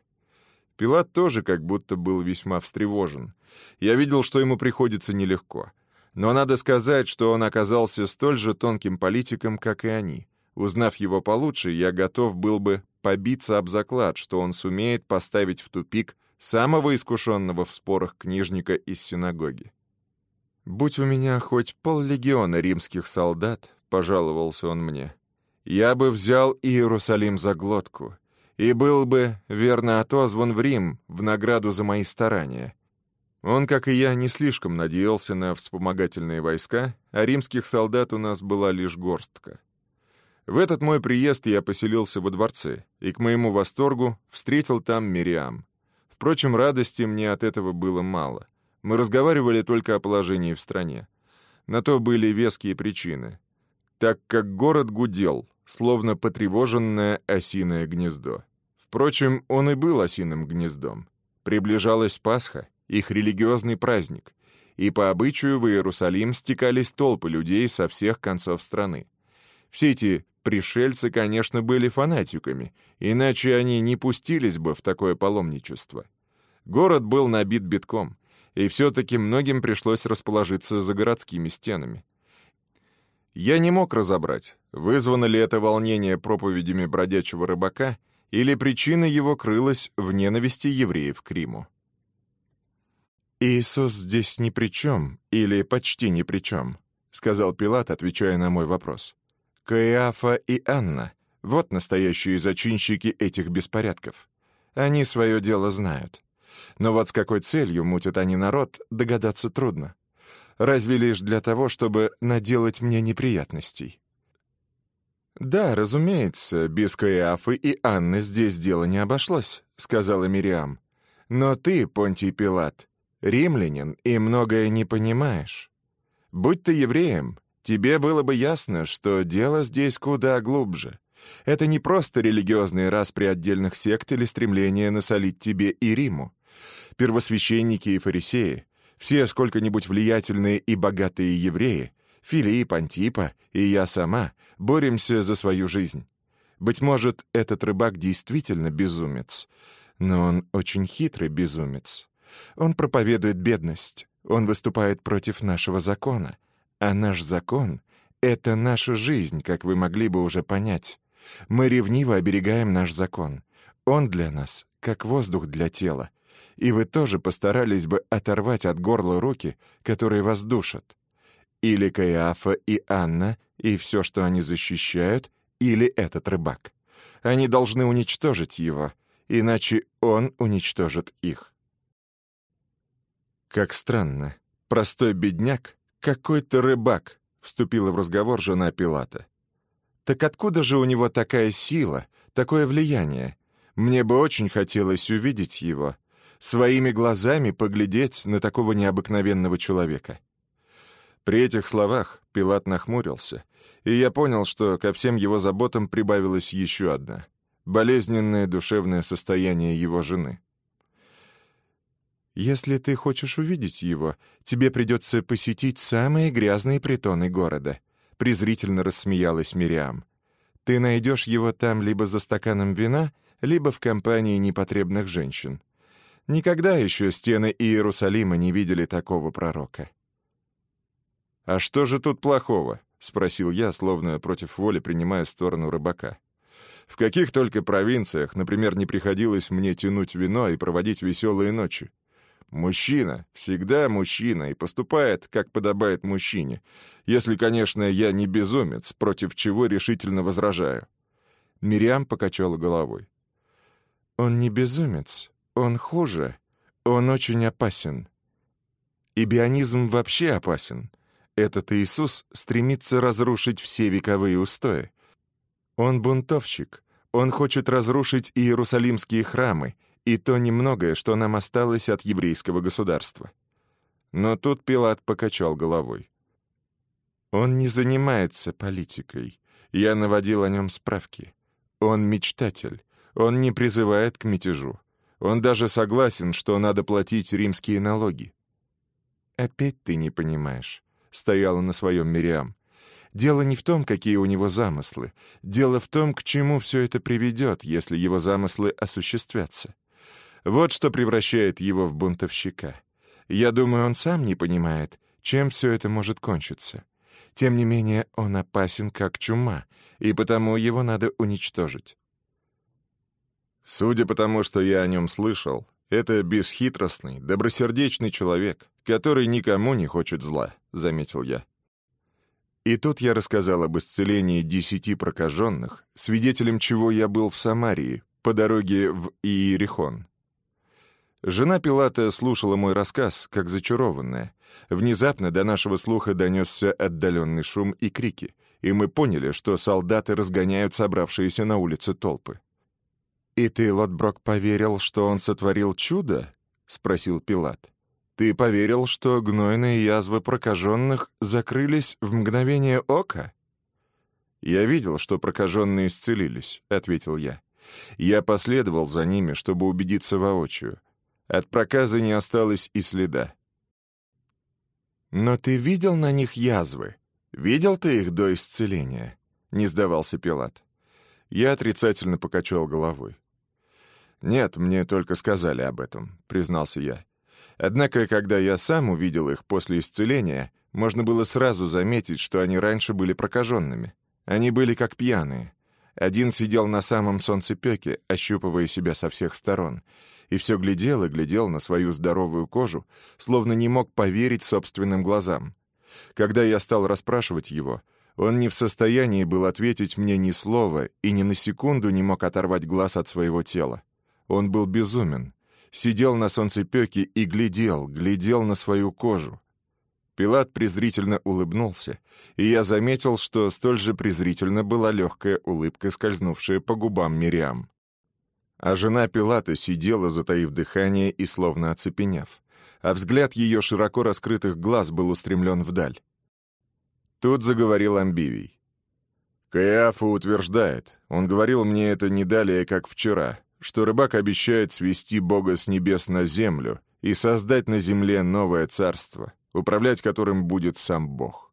Пилат тоже как будто был весьма встревожен. Я видел, что ему приходится нелегко — но надо сказать, что он оказался столь же тонким политиком, как и они. Узнав его получше, я готов был бы побиться об заклад, что он сумеет поставить в тупик самого искушенного в спорах книжника из синагоги. «Будь у меня хоть поллегиона римских солдат», — пожаловался он мне, — «я бы взял Иерусалим за глотку и был бы верно отозван в Рим в награду за мои старания». Он, как и я, не слишком надеялся на вспомогательные войска, а римских солдат у нас была лишь горстка. В этот мой приезд я поселился во дворце, и к моему восторгу встретил там Мириам. Впрочем, радости мне от этого было мало. Мы разговаривали только о положении в стране. На то были веские причины. Так как город гудел, словно потревоженное осиное гнездо. Впрочем, он и был осиным гнездом. Приближалась Пасха, их религиозный праздник, и по обычаю в Иерусалим стекались толпы людей со всех концов страны. Все эти пришельцы, конечно, были фанатиками, иначе они не пустились бы в такое паломничество. Город был набит битком, и все-таки многим пришлось расположиться за городскими стенами. Я не мог разобрать, вызвано ли это волнение проповедями бродячего рыбака, или причина его крылась в ненависти евреев к Риму. «Иисус здесь ни при чем, или почти ни при чем», — сказал Пилат, отвечая на мой вопрос. «Каиафа и Анна — вот настоящие зачинщики этих беспорядков. Они свое дело знают. Но вот с какой целью мутят они народ, догадаться трудно. Разве лишь для того, чтобы наделать мне неприятностей?» «Да, разумеется, без Каиафы и Анны здесь дело не обошлось», — сказала Мириам. «Но ты, Понтий Пилат, римлянин и многое не понимаешь. Будь ты евреем, тебе было бы ясно, что дело здесь куда глубже. Это не просто религиозные распри отдельных сект или стремление насолить тебе и Риму. Первосвященники и фарисеи, все сколько-нибудь влиятельные и богатые евреи, Филипп, Антипа и я сама боремся за свою жизнь. Быть может, этот рыбак действительно безумец, но он очень хитрый безумец. Он проповедует бедность, он выступает против нашего закона. А наш закон — это наша жизнь, как вы могли бы уже понять. Мы ревниво оберегаем наш закон. Он для нас, как воздух для тела. И вы тоже постарались бы оторвать от горла руки, которые вас душат. Или Каиафа и Анна, и все, что они защищают, или этот рыбак. Они должны уничтожить его, иначе он уничтожит их. «Как странно. Простой бедняк, какой-то рыбак», — вступила в разговор жена Пилата. «Так откуда же у него такая сила, такое влияние? Мне бы очень хотелось увидеть его, своими глазами поглядеть на такого необыкновенного человека». При этих словах Пилат нахмурился, и я понял, что ко всем его заботам прибавилась еще одна — болезненное душевное состояние его жены. Если ты хочешь увидеть его, тебе придется посетить самые грязные притоны города», — презрительно рассмеялась Мириам. «Ты найдешь его там либо за стаканом вина, либо в компании непотребных женщин. Никогда еще стены Иерусалима не видели такого пророка». «А что же тут плохого?» — спросил я, словно против воли принимая сторону рыбака. «В каких только провинциях, например, не приходилось мне тянуть вино и проводить веселые ночи? Мужчина, всегда мужчина, и поступает, как подобает мужчине. Если, конечно, я не безумец, против чего решительно возражаю. Мириам покачала головой. Он не безумец, он хуже, он очень опасен. И бионизм вообще опасен. Этот Иисус стремится разрушить все вековые устои. Он бунтовщик, он хочет разрушить иерусалимские храмы, и то немногое, что нам осталось от еврейского государства. Но тут Пилат покачал головой. Он не занимается политикой. Я наводил о нем справки. Он мечтатель. Он не призывает к мятежу. Он даже согласен, что надо платить римские налоги. «Опять ты не понимаешь», — стояла на своем Мириам. «Дело не в том, какие у него замыслы. Дело в том, к чему все это приведет, если его замыслы осуществятся. Вот что превращает его в бунтовщика. Я думаю, он сам не понимает, чем все это может кончиться. Тем не менее, он опасен как чума, и потому его надо уничтожить. Судя по тому, что я о нем слышал, это бесхитростный, добросердечный человек, который никому не хочет зла, — заметил я. И тут я рассказал об исцелении десяти прокаженных, свидетелем чего я был в Самарии, по дороге в Иерихон. Жена Пилата слушала мой рассказ, как зачарованная. Внезапно до нашего слуха донесся отдаленный шум и крики, и мы поняли, что солдаты разгоняют собравшиеся на улице толпы. «И ты, Лотброк, поверил, что он сотворил чудо?» — спросил Пилат. Ты поверил, что гнойные язвы прокаженных закрылись в мгновение ока? Я видел, что прокаженные исцелились, — ответил я. Я последовал за ними, чтобы убедиться воочию. От проказа не осталось и следа. «Но ты видел на них язвы? Видел ты их до исцеления?» — не сдавался Пилат. Я отрицательно покачал головой. «Нет, мне только сказали об этом», — признался я. Однако, когда я сам увидел их после исцеления, можно было сразу заметить, что они раньше были прокаженными. Они были как пьяные. Один сидел на самом солнцепеке, ощупывая себя со всех сторон, и все глядел и глядел на свою здоровую кожу, словно не мог поверить собственным глазам. Когда я стал расспрашивать его, он не в состоянии был ответить мне ни слова и ни на секунду не мог оторвать глаз от своего тела. Он был безумен, сидел на солнцепеке и глядел, глядел на свою кожу. Пилат презрительно улыбнулся, и я заметил, что столь же презрительно была легкая улыбка, скользнувшая по губам Мириам. А жена Пилата сидела, затаив дыхание и словно оцепенев, а взгляд ее широко раскрытых глаз был устремлен вдаль. Тут заговорил Амбивий. Каиафа утверждает, он говорил мне это не далее, как вчера, что рыбак обещает свести Бога с небес на землю и создать на земле новое царство, управлять которым будет сам Бог.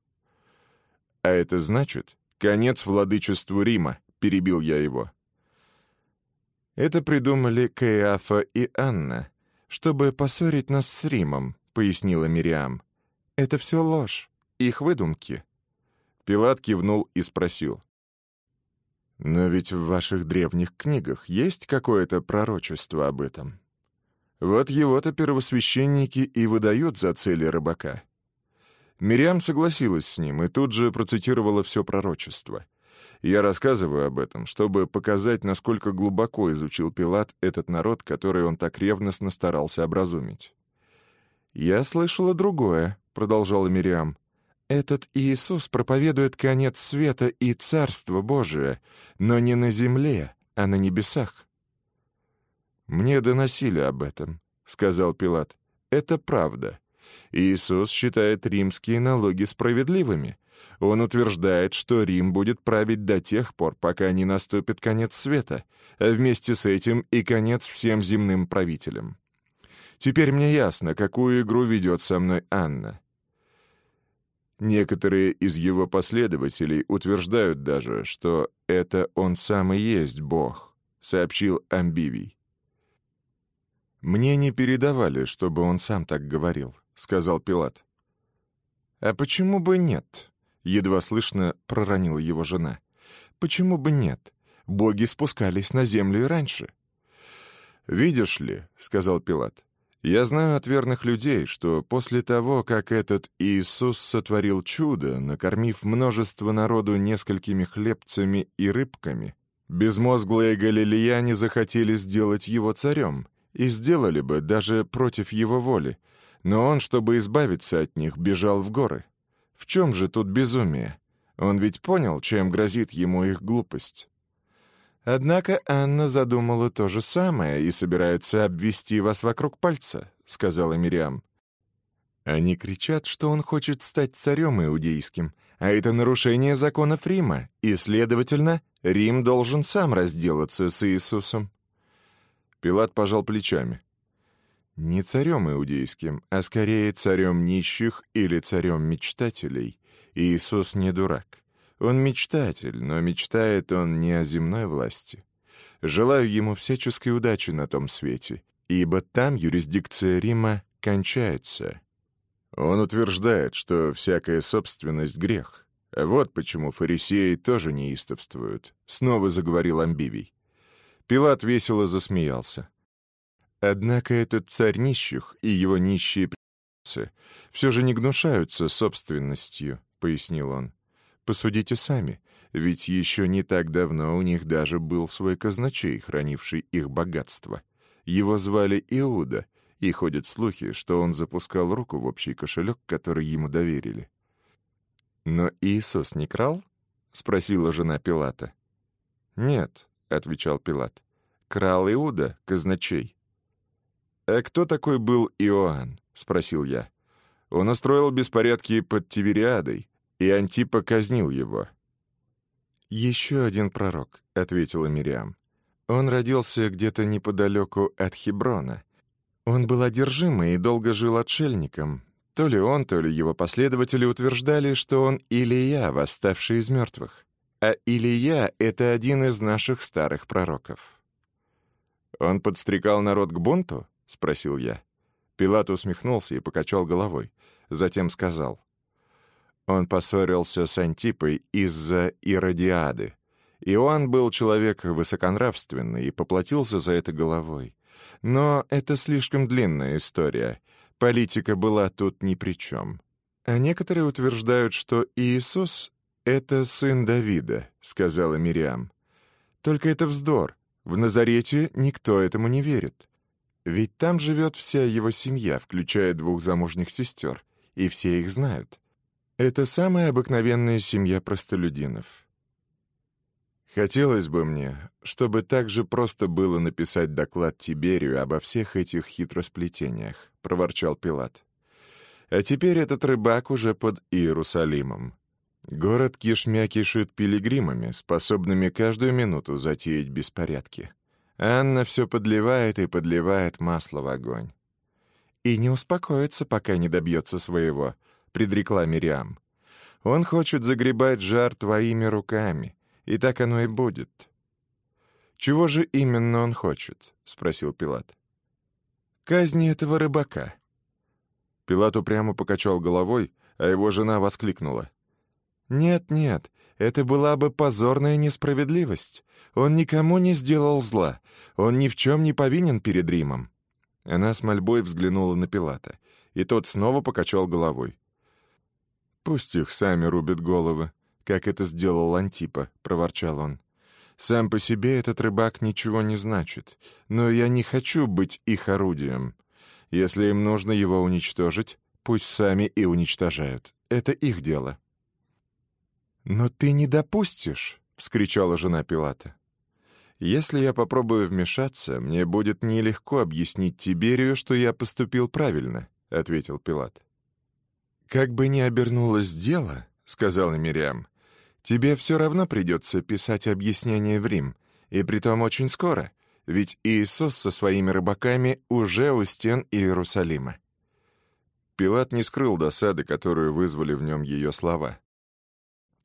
А это значит конец владычеству Рима, перебил я его. Это придумали Каиафа и Анна, чтобы поссорить нас с Римом, пояснила Мириам. Это все ложь, их выдумки. Пилат кивнул и спросил. Но ведь в ваших древних книгах есть какое-то пророчество об этом. Вот его-то первосвященники и выдают за цели рыбака. Мириам согласилась с ним и тут же процитировала все пророчество. Я рассказываю об этом, чтобы показать, насколько глубоко изучил Пилат этот народ, который он так ревностно старался образумить. «Я слышала другое», — продолжала Мириам. Этот Иисус проповедует конец света и Царство Божие, но не на земле, а на небесах. «Мне доносили об этом», — сказал Пилат. «Это правда. Иисус считает римские налоги справедливыми. Он утверждает, что Рим будет править до тех пор, пока не наступит конец света, а вместе с этим и конец всем земным правителям. Теперь мне ясно, какую игру ведет со мной Анна. Некоторые из его последователей утверждают даже, что это он сам и есть Бог, сообщил Амбивий. «Мне не передавали, чтобы он сам так говорил», — сказал Пилат. «А почему бы нет?» — едва слышно проронила его жена. «Почему бы нет? Боги спускались на землю и раньше». «Видишь ли», — сказал Пилат, я знаю от верных людей, что после того, как этот Иисус сотворил чудо, накормив множество народу несколькими хлебцами и рыбками, безмозглые галилеяне захотели сделать его царем и сделали бы даже против его воли, но он, чтобы избавиться от них, бежал в горы. В чем же тут безумие? Он ведь понял, чем грозит ему их глупость. «Однако Анна задумала то же самое и собирается обвести вас вокруг пальца», — сказала Мириам. «Они кричат, что он хочет стать царем иудейским, а это нарушение законов Рима, и, следовательно, Рим должен сам разделаться с Иисусом». Пилат пожал плечами. «Не царем иудейским, а скорее царем нищих или царем мечтателей. Иисус не дурак. Он мечтатель, но мечтает он не о земной власти. Желаю ему всяческой удачи на том свете, ибо там юрисдикция Рима кончается. Он утверждает, что всякая собственность — грех. вот почему фарисеи тоже неистовствуют, — снова заговорил Амбивий. Пилат весело засмеялся. Однако этот царь нищих и его нищие принцы все же не гнушаются собственностью, — пояснил он. Посудите сами, ведь еще не так давно у них даже был свой казначей, хранивший их богатство. Его звали Иуда, и ходят слухи, что он запускал руку в общий кошелек, который ему доверили. «Но Иисус не крал?» — спросила жена Пилата. «Нет», — отвечал Пилат. «Крал Иуда, казначей». «А кто такой был Иоанн?» — спросил я. Он устроил беспорядки под Тивериадой, и Антипа казнил его. «Еще один пророк», — ответила Мириам. «Он родился где-то неподалеку от Хеброна. Он был одержимый и долго жил отшельником. То ли он, то ли его последователи утверждали, что он Илия, восставший из мертвых. А Илия — это один из наших старых пророков». «Он подстрекал народ к бунту?» — спросил я. Пилат усмехнулся и покачал головой. Затем сказал. Он поссорился с Антипой из-за Иродиады. И он был человек высоконравственный и поплатился за это головой. Но это слишком длинная история. Политика была тут ни при чем. А некоторые утверждают, что Иисус — это сын Давида, — сказала Мириам. Только это вздор. В Назарете никто этому не верит. Ведь там живет вся его семья, включая двух замужних сестер, и все их знают. Это самая обыкновенная семья простолюдинов. Хотелось бы мне, чтобы так же просто было написать доклад Тиберию обо всех этих хитросплетениях, — проворчал Пилат. А теперь этот рыбак уже под Иерусалимом. Город кишмя кишит пилигримами, способными каждую минуту затеять беспорядки. Анна все подливает и подливает масло в огонь. «И не успокоится, пока не добьется своего», — предрекла Мириам. «Он хочет загребать жар твоими руками, и так оно и будет». «Чего же именно он хочет?» — спросил Пилат. «Казни этого рыбака». Пилат упрямо покачал головой, а его жена воскликнула. «Нет, нет, это была бы позорная несправедливость. Он никому не сделал зла. Он ни в чем не повинен перед Римом». Она с мольбой взглянула на Пилата, и тот снова покачал головой. «Пусть их сами рубят головы, как это сделал Антипа», — проворчал он. «Сам по себе этот рыбак ничего не значит, но я не хочу быть их орудием. Если им нужно его уничтожить, пусть сами и уничтожают. Это их дело». «Но ты не допустишь!» — вскричала жена Пилата. «Если я попробую вмешаться, мне будет нелегко объяснить Тиберию, что я поступил правильно», — ответил Пилат. «Как бы ни обернулось дело», — сказала Мириам, «тебе все равно придется писать объяснение в Рим, и притом очень скоро, ведь Иисус со своими рыбаками уже у стен Иерусалима». Пилат не скрыл досады, которую вызвали в нем ее слова.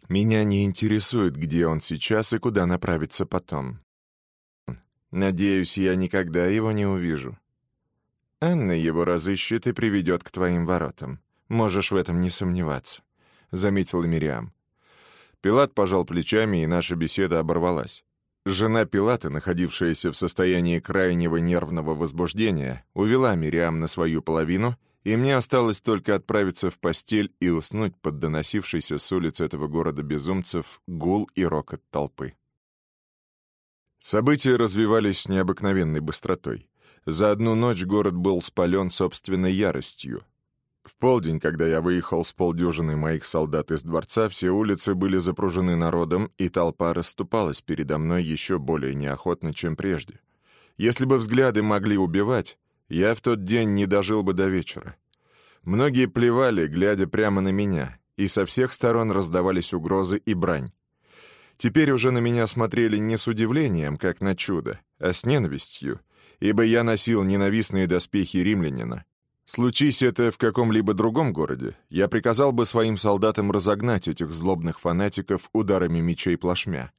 Меня не интересует, где он сейчас и куда направится потом. Надеюсь, я никогда его не увижу. Анна его разыщет и приведет к твоим воротам. Можешь в этом не сомневаться», — заметила Мириам. Пилат пожал плечами, и наша беседа оборвалась. Жена Пилата, находившаяся в состоянии крайнего нервного возбуждения, увела Мириам на свою половину — и мне осталось только отправиться в постель и уснуть под доносившийся с улиц этого города безумцев гул и рокот толпы. События развивались с необыкновенной быстротой. За одну ночь город был спален собственной яростью. В полдень, когда я выехал с полдюжины моих солдат из дворца, все улицы были запружены народом, и толпа расступалась передо мной еще более неохотно, чем прежде. Если бы взгляды могли убивать, я в тот день не дожил бы до вечера. Многие плевали, глядя прямо на меня, и со всех сторон раздавались угрозы и брань. Теперь уже на меня смотрели не с удивлением, как на чудо, а с ненавистью, ибо я носил ненавистные доспехи римлянина. Случись это в каком-либо другом городе, я приказал бы своим солдатам разогнать этих злобных фанатиков ударами мечей плашмя.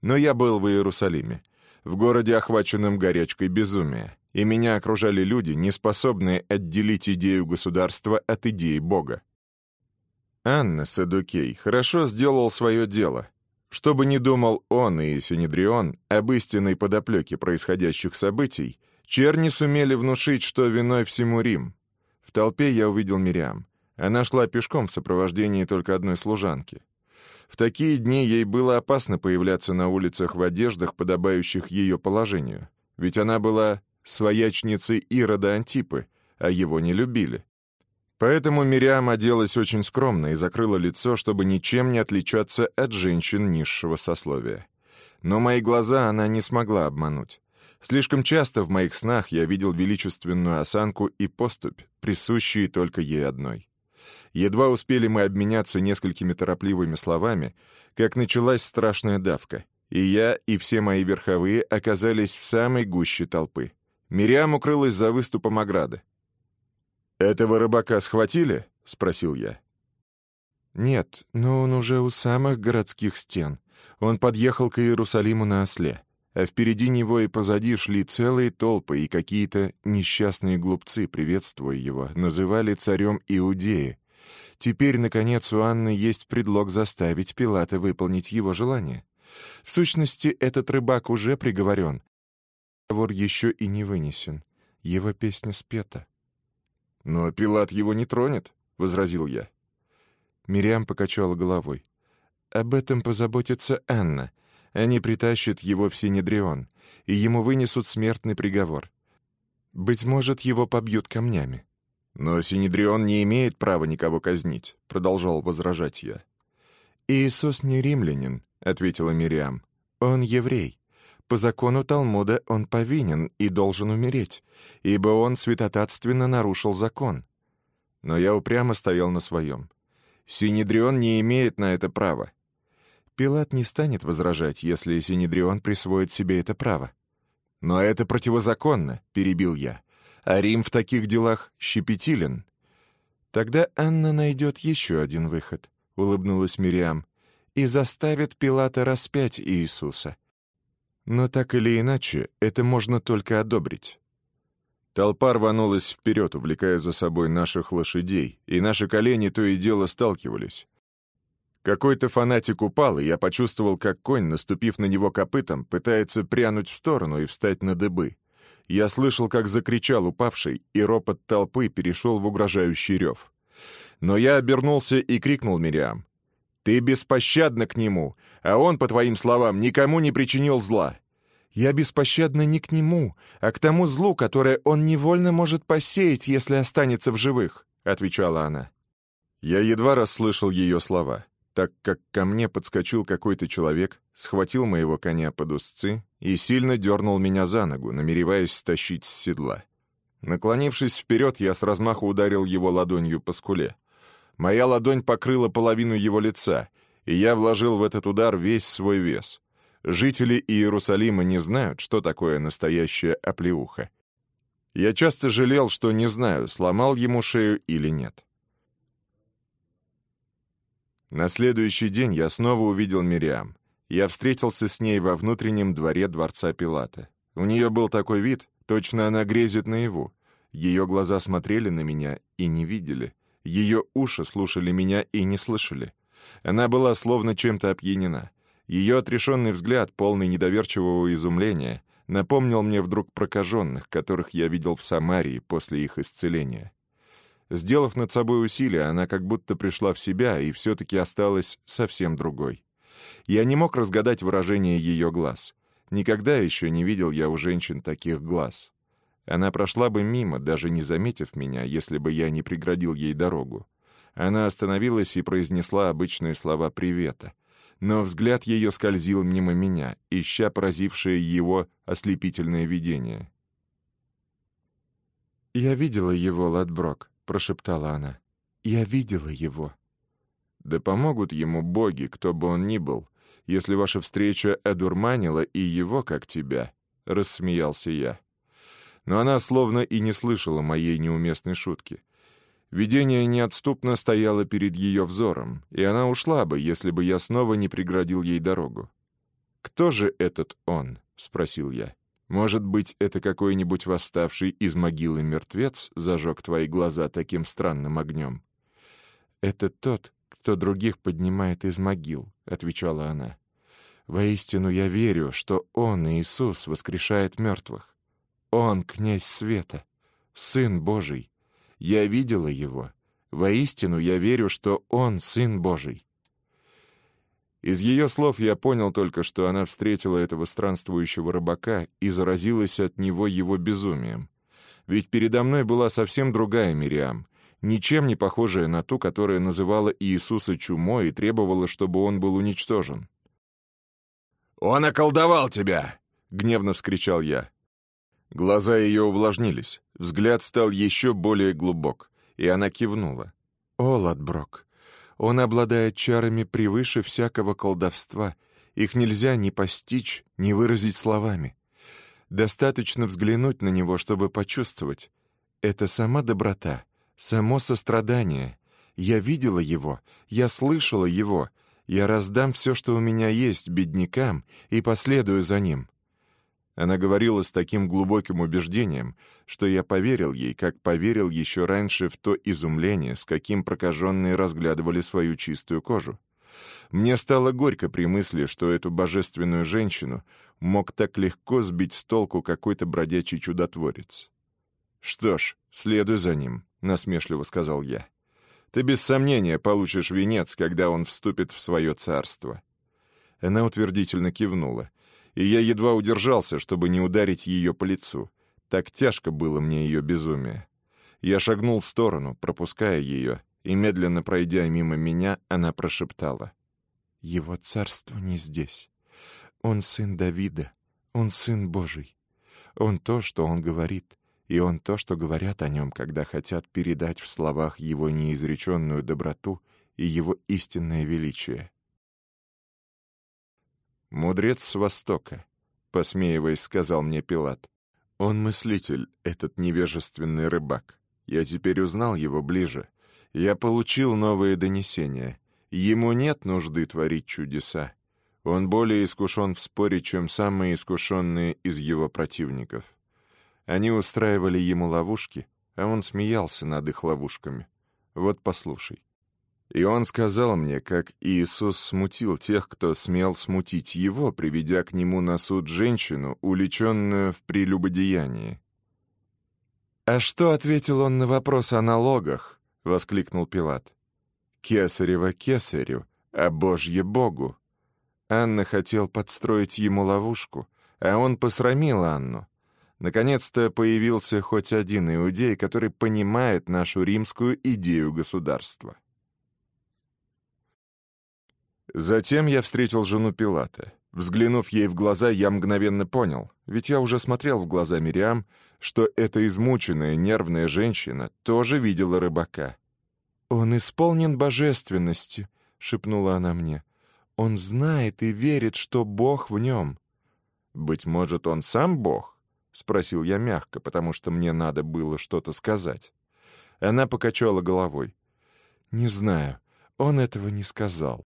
Но я был в Иерусалиме, в городе, охваченном горячкой безумия, и меня окружали люди, не способные отделить идею государства от идеи Бога. Анна Садукей хорошо сделал свое дело. Что бы ни думал он и Синедрион об истинной подоплеке происходящих событий, черни сумели внушить, что виной всему Рим. В толпе я увидел Мириам. Она шла пешком в сопровождении только одной служанки. В такие дни ей было опасно появляться на улицах в одеждах, подобающих ее положению, ведь она была своячницей Ирода Антипы, а его не любили. Поэтому Мириам оделась очень скромно и закрыла лицо, чтобы ничем не отличаться от женщин низшего сословия. Но мои глаза она не смогла обмануть. Слишком часто в моих снах я видел величественную осанку и поступь, присущие только ей одной. Едва успели мы обменяться несколькими торопливыми словами, как началась страшная давка, и я, и все мои верховые оказались в самой гуще толпы. Мириам укрылась за выступом ограды. «Этого рыбака схватили?» — спросил я. «Нет, но он уже у самых городских стен. Он подъехал к Иерусалиму на осле, а впереди него и позади шли целые толпы, и какие-то несчастные глупцы, приветствуя его, называли царем Иудеи. Теперь, наконец, у Анны есть предлог заставить Пилата выполнить его желание. В сущности, этот рыбак уже приговорен. Разговор еще и не вынесен. Его песня спета. «Но Пилат его не тронет», — возразил я. Мириам покачала головой. «Об этом позаботится Анна. Они притащат его в Синедрион, и ему вынесут смертный приговор. Быть может, его побьют камнями». «Но Синедрион не имеет права никого казнить», — продолжал возражать я. «Иисус не римлянин», — ответила Мириам. «Он еврей. По закону Талмуда он повинен и должен умереть, ибо он святотатственно нарушил закон». Но я упрямо стоял на своем. Синедрион не имеет на это права. Пилат не станет возражать, если Синедрион присвоит себе это право. «Но это противозаконно», — перебил я. «А Рим в таких делах щепетилен». «Тогда Анна найдет еще один выход», — улыбнулась Мириам, «и заставит Пилата распять Иисуса. Но так или иначе, это можно только одобрить. Толпа рванулась вперед, увлекая за собой наших лошадей, и наши колени то и дело сталкивались. Какой-то фанатик упал, и я почувствовал, как конь, наступив на него копытом, пытается прянуть в сторону и встать на дыбы. Я слышал, как закричал упавший, и ропот толпы перешел в угрожающий рев. Но я обернулся и крикнул Мириам. «Ты беспощадна к нему, а он, по твоим словам, никому не причинил зла. Я беспощадна не к нему, а к тому злу, которое он невольно может посеять, если останется в живых», — отвечала она. Я едва расслышал ее слова, так как ко мне подскочил какой-то человек, схватил моего коня под узцы и сильно дернул меня за ногу, намереваясь стащить с седла. Наклонившись вперед, я с размаху ударил его ладонью по скуле. Моя ладонь покрыла половину его лица, и я вложил в этот удар весь свой вес — Жители Иерусалима не знают, что такое настоящая оплеуха. Я часто жалел, что не знаю, сломал ему шею или нет. На следующий день я снова увидел Мириам. Я встретился с ней во внутреннем дворе дворца Пилата. У нее был такой вид, точно она грезит наяву. Ее глаза смотрели на меня и не видели. Ее уши слушали меня и не слышали. Она была словно чем-то опьянена. Ее отрешенный взгляд, полный недоверчивого изумления, напомнил мне вдруг прокаженных, которых я видел в Самарии после их исцеления. Сделав над собой усилие, она как будто пришла в себя и все-таки осталась совсем другой. Я не мог разгадать выражение ее глаз. Никогда еще не видел я у женщин таких глаз. Она прошла бы мимо, даже не заметив меня, если бы я не преградил ей дорогу. Она остановилась и произнесла обычные слова привета — но взгляд ее скользил мимо меня, ища поразившее его ослепительное видение. «Я видела его, Ладброк», — прошептала она. «Я видела его». «Да помогут ему боги, кто бы он ни был, если ваша встреча одурманила и его, как тебя», — рассмеялся я. Но она словно и не слышала моей неуместной шутки. Видение неотступно стояло перед ее взором, и она ушла бы, если бы я снова не преградил ей дорогу. «Кто же этот он?» — спросил я. «Может быть, это какой-нибудь восставший из могилы мертвец зажег твои глаза таким странным огнем?» «Это тот, кто других поднимает из могил», — отвечала она. «Воистину я верю, что Он, Иисус, воскрешает мертвых. Он — князь света, Сын Божий, я видела его. Воистину, я верю, что он Сын Божий». Из ее слов я понял только, что она встретила этого странствующего рыбака и заразилась от него его безумием. Ведь передо мной была совсем другая Мириам, ничем не похожая на ту, которая называла Иисуса чумой и требовала, чтобы он был уничтожен. «Он околдовал тебя!» — гневно вскричал я. Глаза ее увлажнились, взгляд стал еще более глубок, и она кивнула. «О, Ладброк, он обладает чарами превыше всякого колдовства. Их нельзя ни постичь, ни выразить словами. Достаточно взглянуть на него, чтобы почувствовать. Это сама доброта, само сострадание. Я видела его, я слышала его. Я раздам все, что у меня есть, беднякам, и последую за ним. Она говорила с таким глубоким убеждением, что я поверил ей, как поверил еще раньше в то изумление, с каким прокаженные разглядывали свою чистую кожу. Мне стало горько при мысли, что эту божественную женщину мог так легко сбить с толку какой-то бродячий чудотворец. «Что ж, следуй за ним», — насмешливо сказал я. «Ты без сомнения получишь венец, когда он вступит в свое царство». Она утвердительно кивнула — и я едва удержался, чтобы не ударить ее по лицу. Так тяжко было мне ее безумие. Я шагнул в сторону, пропуская ее, и, медленно пройдя мимо меня, она прошептала. «Его царство не здесь. Он сын Давида, он сын Божий. Он то, что он говорит, и он то, что говорят о нем, когда хотят передать в словах его неизреченную доброту и его истинное величие. «Мудрец с Востока», — посмеиваясь, сказал мне Пилат. «Он мыслитель, этот невежественный рыбак. Я теперь узнал его ближе. Я получил новые донесения. Ему нет нужды творить чудеса. Он более искушен в споре, чем самые искушенные из его противников. Они устраивали ему ловушки, а он смеялся над их ловушками. Вот послушай. И он сказал мне, как Иисус смутил тех, кто смел смутить его, приведя к нему на суд женщину, уличенную в прелюбодеянии. «А что ответил он на вопрос о налогах?» — воскликнул Пилат. «Кесарева кесарю, а Божье Богу». Анна хотел подстроить ему ловушку, а он посрамил Анну. Наконец-то появился хоть один иудей, который понимает нашу римскую идею государства. Затем я встретил жену Пилата. Взглянув ей в глаза, я мгновенно понял, ведь я уже смотрел в глаза Мириам, что эта измученная, нервная женщина тоже видела рыбака. «Он исполнен божественности», — шепнула она мне. «Он знает и верит, что Бог в нем». «Быть может, он сам Бог?» — спросил я мягко, потому что мне надо было что-то сказать. Она покачала головой. «Не знаю, он этого не сказал.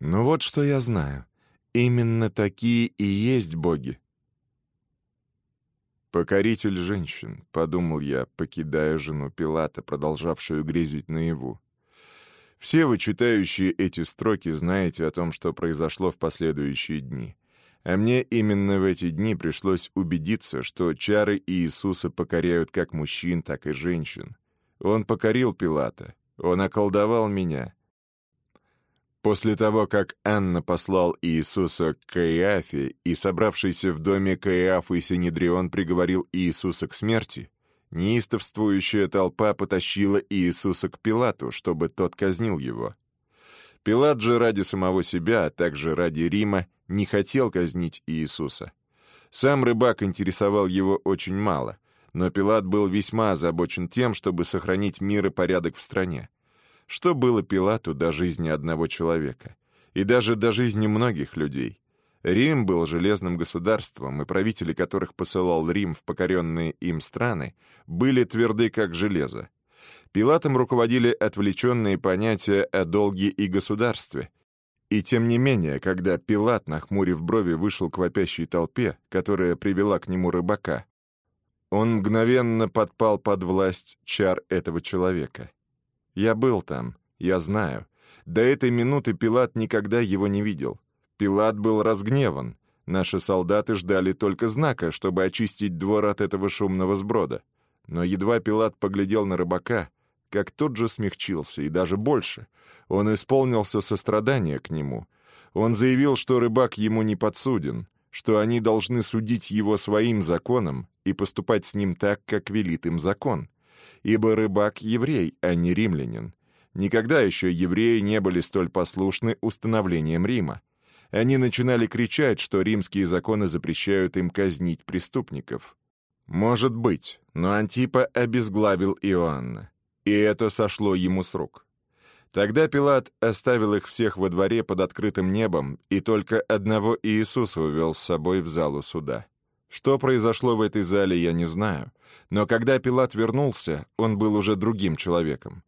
Ну вот что я знаю. Именно такие и есть боги. «Покоритель женщин», — подумал я, покидая жену Пилата, продолжавшую грезить наяву. Все вы, читающие эти строки, знаете о том, что произошло в последующие дни. А мне именно в эти дни пришлось убедиться, что чары Иисуса покоряют как мужчин, так и женщин. Он покорил Пилата, он околдовал меня, После того, как Анна послал Иисуса к Каиафе, и собравшийся в доме Каиафы Синедрион приговорил Иисуса к смерти, неистовствующая толпа потащила Иисуса к Пилату, чтобы тот казнил его. Пилат же ради самого себя, а также ради Рима, не хотел казнить Иисуса. Сам рыбак интересовал его очень мало, но Пилат был весьма озабочен тем, чтобы сохранить мир и порядок в стране. Что было Пилату до жизни одного человека? И даже до жизни многих людей? Рим был железным государством, и правители которых посылал Рим в покоренные им страны, были тверды как железо. Пилатом руководили отвлеченные понятия о долге и государстве. И тем не менее, когда Пилат, нахмурив брови, вышел к вопящей толпе, которая привела к нему рыбака, он мгновенно подпал под власть чар этого человека. Я был там, я знаю. До этой минуты Пилат никогда его не видел. Пилат был разгневан. Наши солдаты ждали только знака, чтобы очистить двор от этого шумного сброда. Но едва Пилат поглядел на рыбака, как тот же смягчился, и даже больше. Он исполнился сострадания к нему. Он заявил, что рыбак ему не подсуден, что они должны судить его своим законом и поступать с ним так, как велит им закон ибо рыбак — еврей, а не римлянин. Никогда еще евреи не были столь послушны установлениям Рима. Они начинали кричать, что римские законы запрещают им казнить преступников. Может быть, но Антипа обезглавил Иоанна, и это сошло ему с рук. Тогда Пилат оставил их всех во дворе под открытым небом и только одного Иисуса увел с собой в залу суда. Что произошло в этой зале, я не знаю, но когда Пилат вернулся, он был уже другим человеком.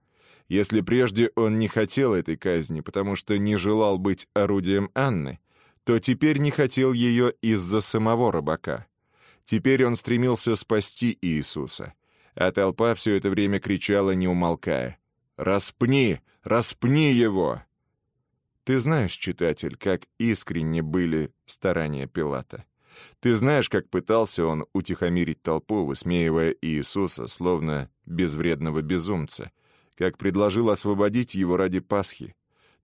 Если прежде он не хотел этой казни, потому что не желал быть орудием Анны, то теперь не хотел ее из-за самого рыбака. Теперь он стремился спасти Иисуса, а толпа все это время кричала, не умолкая. «Распни! Распни его!» Ты знаешь, читатель, как искренне были старания Пилата. Ты знаешь, как пытался он утихомирить толпу, высмеивая Иисуса, словно безвредного безумца, как предложил освободить его ради Пасхи,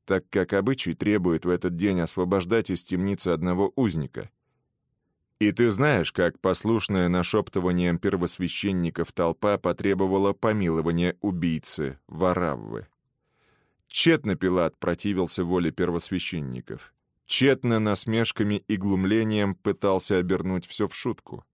так как обычай требует в этот день освобождать из темницы одного узника. И ты знаешь, как послушная нашептыванием первосвященников толпа потребовала помилования убийцы Вараввы. Тщетно Пилат противился воле первосвященников. Тщетно насмешками и глумлением пытался обернуть все в шутку.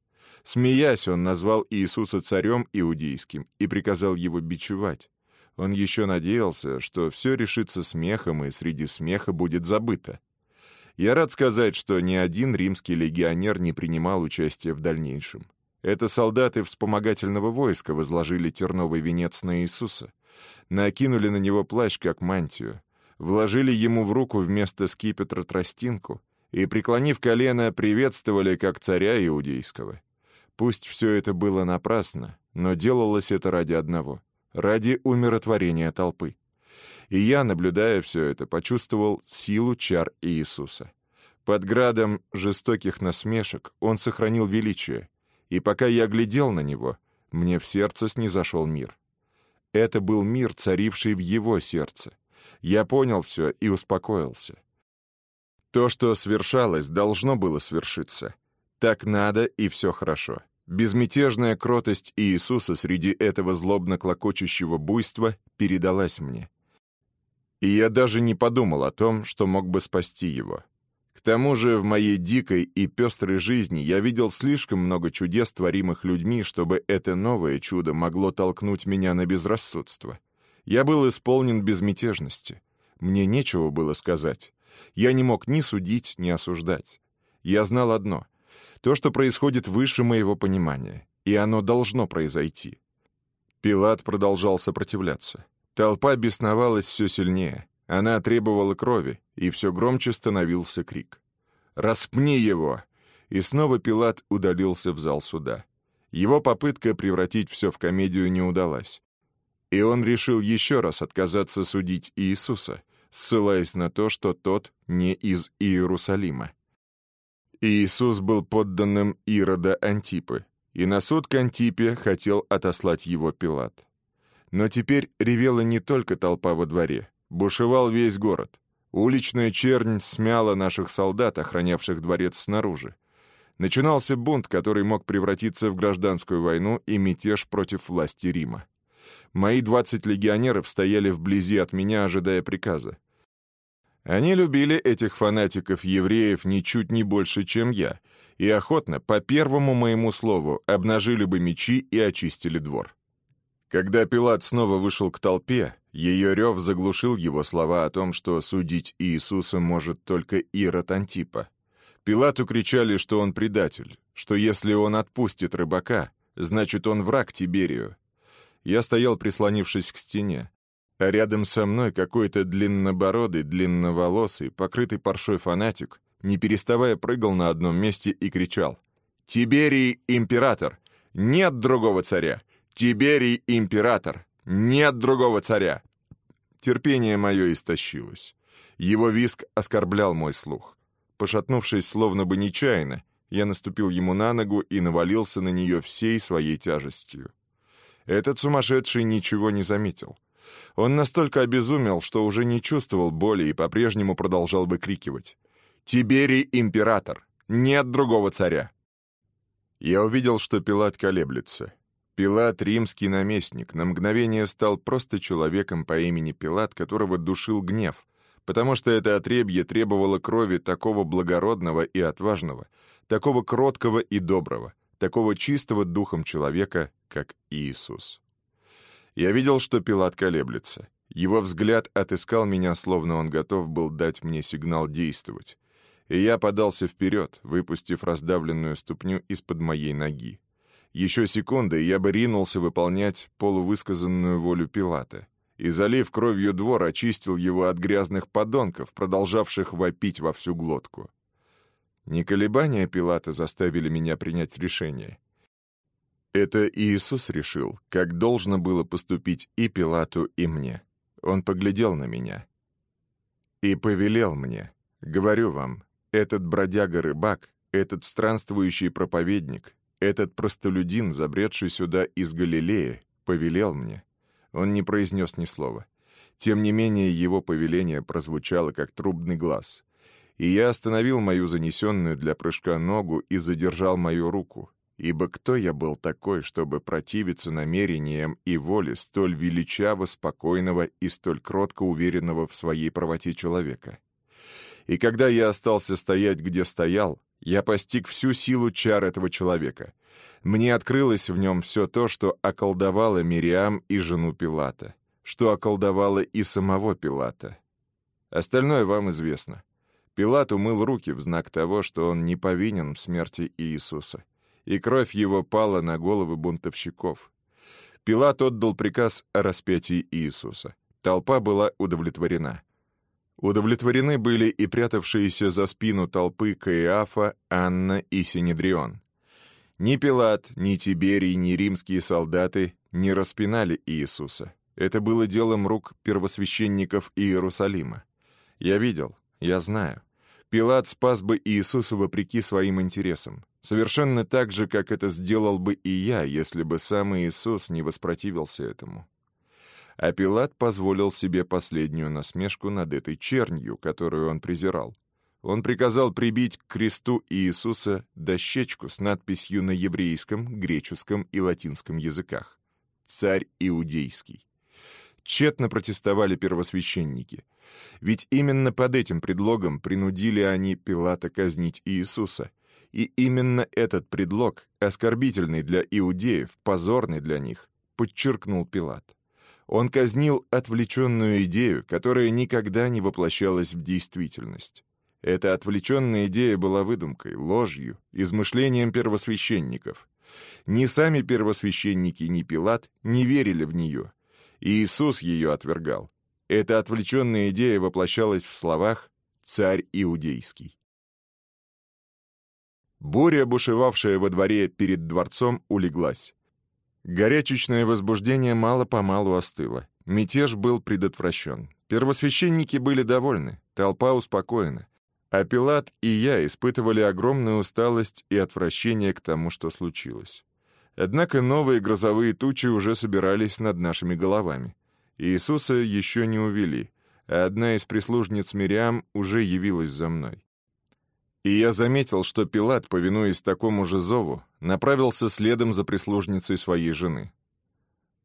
Смеясь, он назвал Иисуса царем иудейским и приказал его бичевать. Он еще надеялся, что все решится смехом, и среди смеха будет забыто. Я рад сказать, что ни один римский легионер не принимал участия в дальнейшем. Это солдаты вспомогательного войска возложили терновый венец на Иисуса, накинули на него плащ, как мантию, вложили ему в руку вместо скипетра тростинку и, преклонив колено, приветствовали как царя иудейского. Пусть все это было напрасно, но делалось это ради одного — ради умиротворения толпы. И я, наблюдая все это, почувствовал силу чар Иисуса. Под градом жестоких насмешек он сохранил величие, и пока я глядел на него, мне в сердце снизошел мир. Это был мир, царивший в его сердце. Я понял все и успокоился. То, что свершалось, должно было свершиться. Так надо, и все хорошо. Безмятежная кротость Иисуса среди этого злобно клокочущего буйства передалась мне. И я даже не подумал о том, что мог бы спасти его. К тому же в моей дикой и пестрой жизни я видел слишком много чудес, творимых людьми, чтобы это новое чудо могло толкнуть меня на безрассудство. Я был исполнен безмятежности. Мне нечего было сказать. Я не мог ни судить, ни осуждать. Я знал одно то, что происходит выше моего понимания, и оно должно произойти. Пилат продолжал сопротивляться. Толпа бесновалась все сильнее. Она требовала крови, и все громче становился крик. «Распни его!» И снова Пилат удалился в зал суда. Его попытка превратить все в комедию не удалась. И он решил еще раз отказаться судить Иисуса, ссылаясь на то, что тот не из Иерусалима. Иисус был подданным Ирода Антипы, и на суд к Антипе хотел отослать его Пилат. Но теперь ревела не только толпа во дворе, бушевал весь город. Уличная чернь смяла наших солдат, охранявших дворец снаружи. Начинался бунт, который мог превратиться в гражданскую войну и мятеж против власти Рима. Мои двадцать легионеров стояли вблизи от меня, ожидая приказа. Они любили этих фанатиков-евреев ничуть не больше, чем я, и охотно, по первому моему слову, обнажили бы мечи и очистили двор. Когда Пилат снова вышел к толпе, ее рев заглушил его слова о том, что судить Иисуса может только Ирод Антипа. Пилату кричали, что он предатель, что если он отпустит рыбака, значит, он враг Тиберию. Я стоял, прислонившись к стене а рядом со мной какой-то длиннобородый, длинноволосый, покрытый паршой фанатик, не переставая прыгал на одном месте и кричал «Тиберий император! Нет другого царя! Тиберий император! Нет другого царя!» Терпение мое истощилось. Его виск оскорблял мой слух. Пошатнувшись словно бы нечаянно, я наступил ему на ногу и навалился на нее всей своей тяжестью. Этот сумасшедший ничего не заметил. Он настолько обезумел, что уже не чувствовал боли и по-прежнему продолжал выкрикивать. «Тиберий император! Нет другого царя!» Я увидел, что Пилат колеблется. Пилат — римский наместник, на мгновение стал просто человеком по имени Пилат, которого душил гнев, потому что это отребье требовало крови такого благородного и отважного, такого кроткого и доброго, такого чистого духом человека, как Иисус. Я видел, что Пилат колеблется. Его взгляд отыскал меня, словно он готов был дать мне сигнал действовать. И я подался вперед, выпустив раздавленную ступню из-под моей ноги. Еще секунды, и я бы ринулся выполнять полувысказанную волю Пилата. И, залив кровью двор, очистил его от грязных подонков, продолжавших вопить во всю глотку. Не колебания Пилата заставили меня принять решение. Это Иисус решил, как должно было поступить и Пилату, и мне. Он поглядел на меня и повелел мне. Говорю вам, этот бродяга-рыбак, этот странствующий проповедник, этот простолюдин, забредший сюда из Галилеи, повелел мне. Он не произнес ни слова. Тем не менее, его повеление прозвучало, как трубный глаз. И я остановил мою занесенную для прыжка ногу и задержал мою руку, Ибо кто я был такой, чтобы противиться намерениям и воле столь величаво спокойного и столь кротко уверенного в своей правоте человека? И когда я остался стоять, где стоял, я постиг всю силу чар этого человека. Мне открылось в нем все то, что околдовало Мириам и жену Пилата, что околдовало и самого Пилата. Остальное вам известно. Пилат умыл руки в знак того, что он не повинен в смерти Иисуса и кровь его пала на головы бунтовщиков. Пилат отдал приказ о распятии Иисуса. Толпа была удовлетворена. Удовлетворены были и прятавшиеся за спину толпы Каиафа, Анна и Синедрион. Ни Пилат, ни Тиберий, ни римские солдаты не распинали Иисуса. Это было делом рук первосвященников Иерусалима. Я видел, я знаю. Пилат спас бы Иисуса вопреки своим интересам. Совершенно так же, как это сделал бы и я, если бы сам Иисус не воспротивился этому. А Пилат позволил себе последнюю насмешку над этой чернью, которую он презирал. Он приказал прибить к кресту Иисуса дощечку с надписью на еврейском, греческом и латинском языках «Царь Иудейский». Тщетно протестовали первосвященники. Ведь именно под этим предлогом принудили они Пилата казнить Иисуса — и именно этот предлог, оскорбительный для иудеев, позорный для них, подчеркнул Пилат. Он казнил отвлеченную идею, которая никогда не воплощалась в действительность. Эта отвлеченная идея была выдумкой, ложью, измышлением первосвященников. Ни сами первосвященники, ни Пилат не верили в нее. Иисус ее отвергал. Эта отвлеченная идея воплощалась в словах «царь иудейский». Буря, бушевавшая во дворе перед дворцом, улеглась. Горячечное возбуждение мало-помалу остыло. Мятеж был предотвращен. Первосвященники были довольны, толпа успокоена. А Пилат и я испытывали огромную усталость и отвращение к тому, что случилось. Однако новые грозовые тучи уже собирались над нашими головами. Иисуса еще не увели, а одна из прислужниц Мириам уже явилась за мной. И я заметил, что Пилат, повинуясь такому же зову, направился следом за прислужницей своей жены.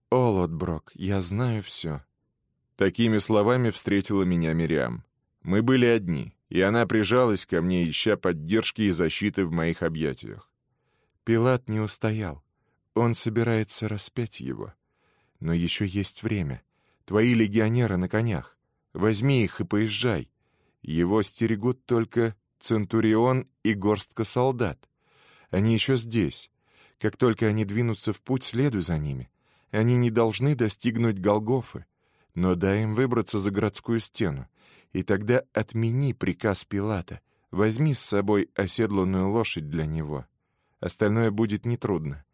«О, Лотброк, я знаю все». Такими словами встретила меня Мириам. Мы были одни, и она прижалась ко мне, ища поддержки и защиты в моих объятиях. Пилат не устоял. Он собирается распять его. Но еще есть время. Твои легионеры на конях. Возьми их и поезжай. Его стерегут только Центурион и горстка солдат. Они еще здесь. Как только они двинутся в путь, следуй за ними. Они не должны достигнуть Голгофы, но дай им выбраться за городскую стену. И тогда отмени приказ Пилата. Возьми с собой оседланную лошадь для него. Остальное будет нетрудно.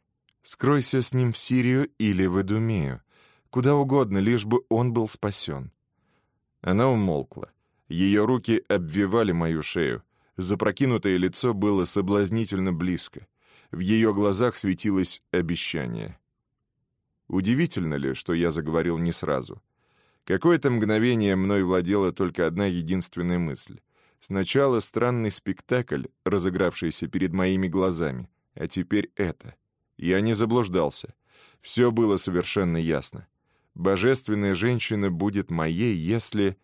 Скройся с ним в Сирию или в Эдумею. Куда угодно, лишь бы он был спасен. Она умолкла. Ее руки обвивали мою шею. Запрокинутое лицо было соблазнительно близко. В ее глазах светилось обещание. Удивительно ли, что я заговорил не сразу? Какое-то мгновение мной владела только одна единственная мысль. Сначала странный спектакль, разыгравшийся перед моими глазами, а теперь это. Я не заблуждался. Все было совершенно ясно. Божественная женщина будет моей, если...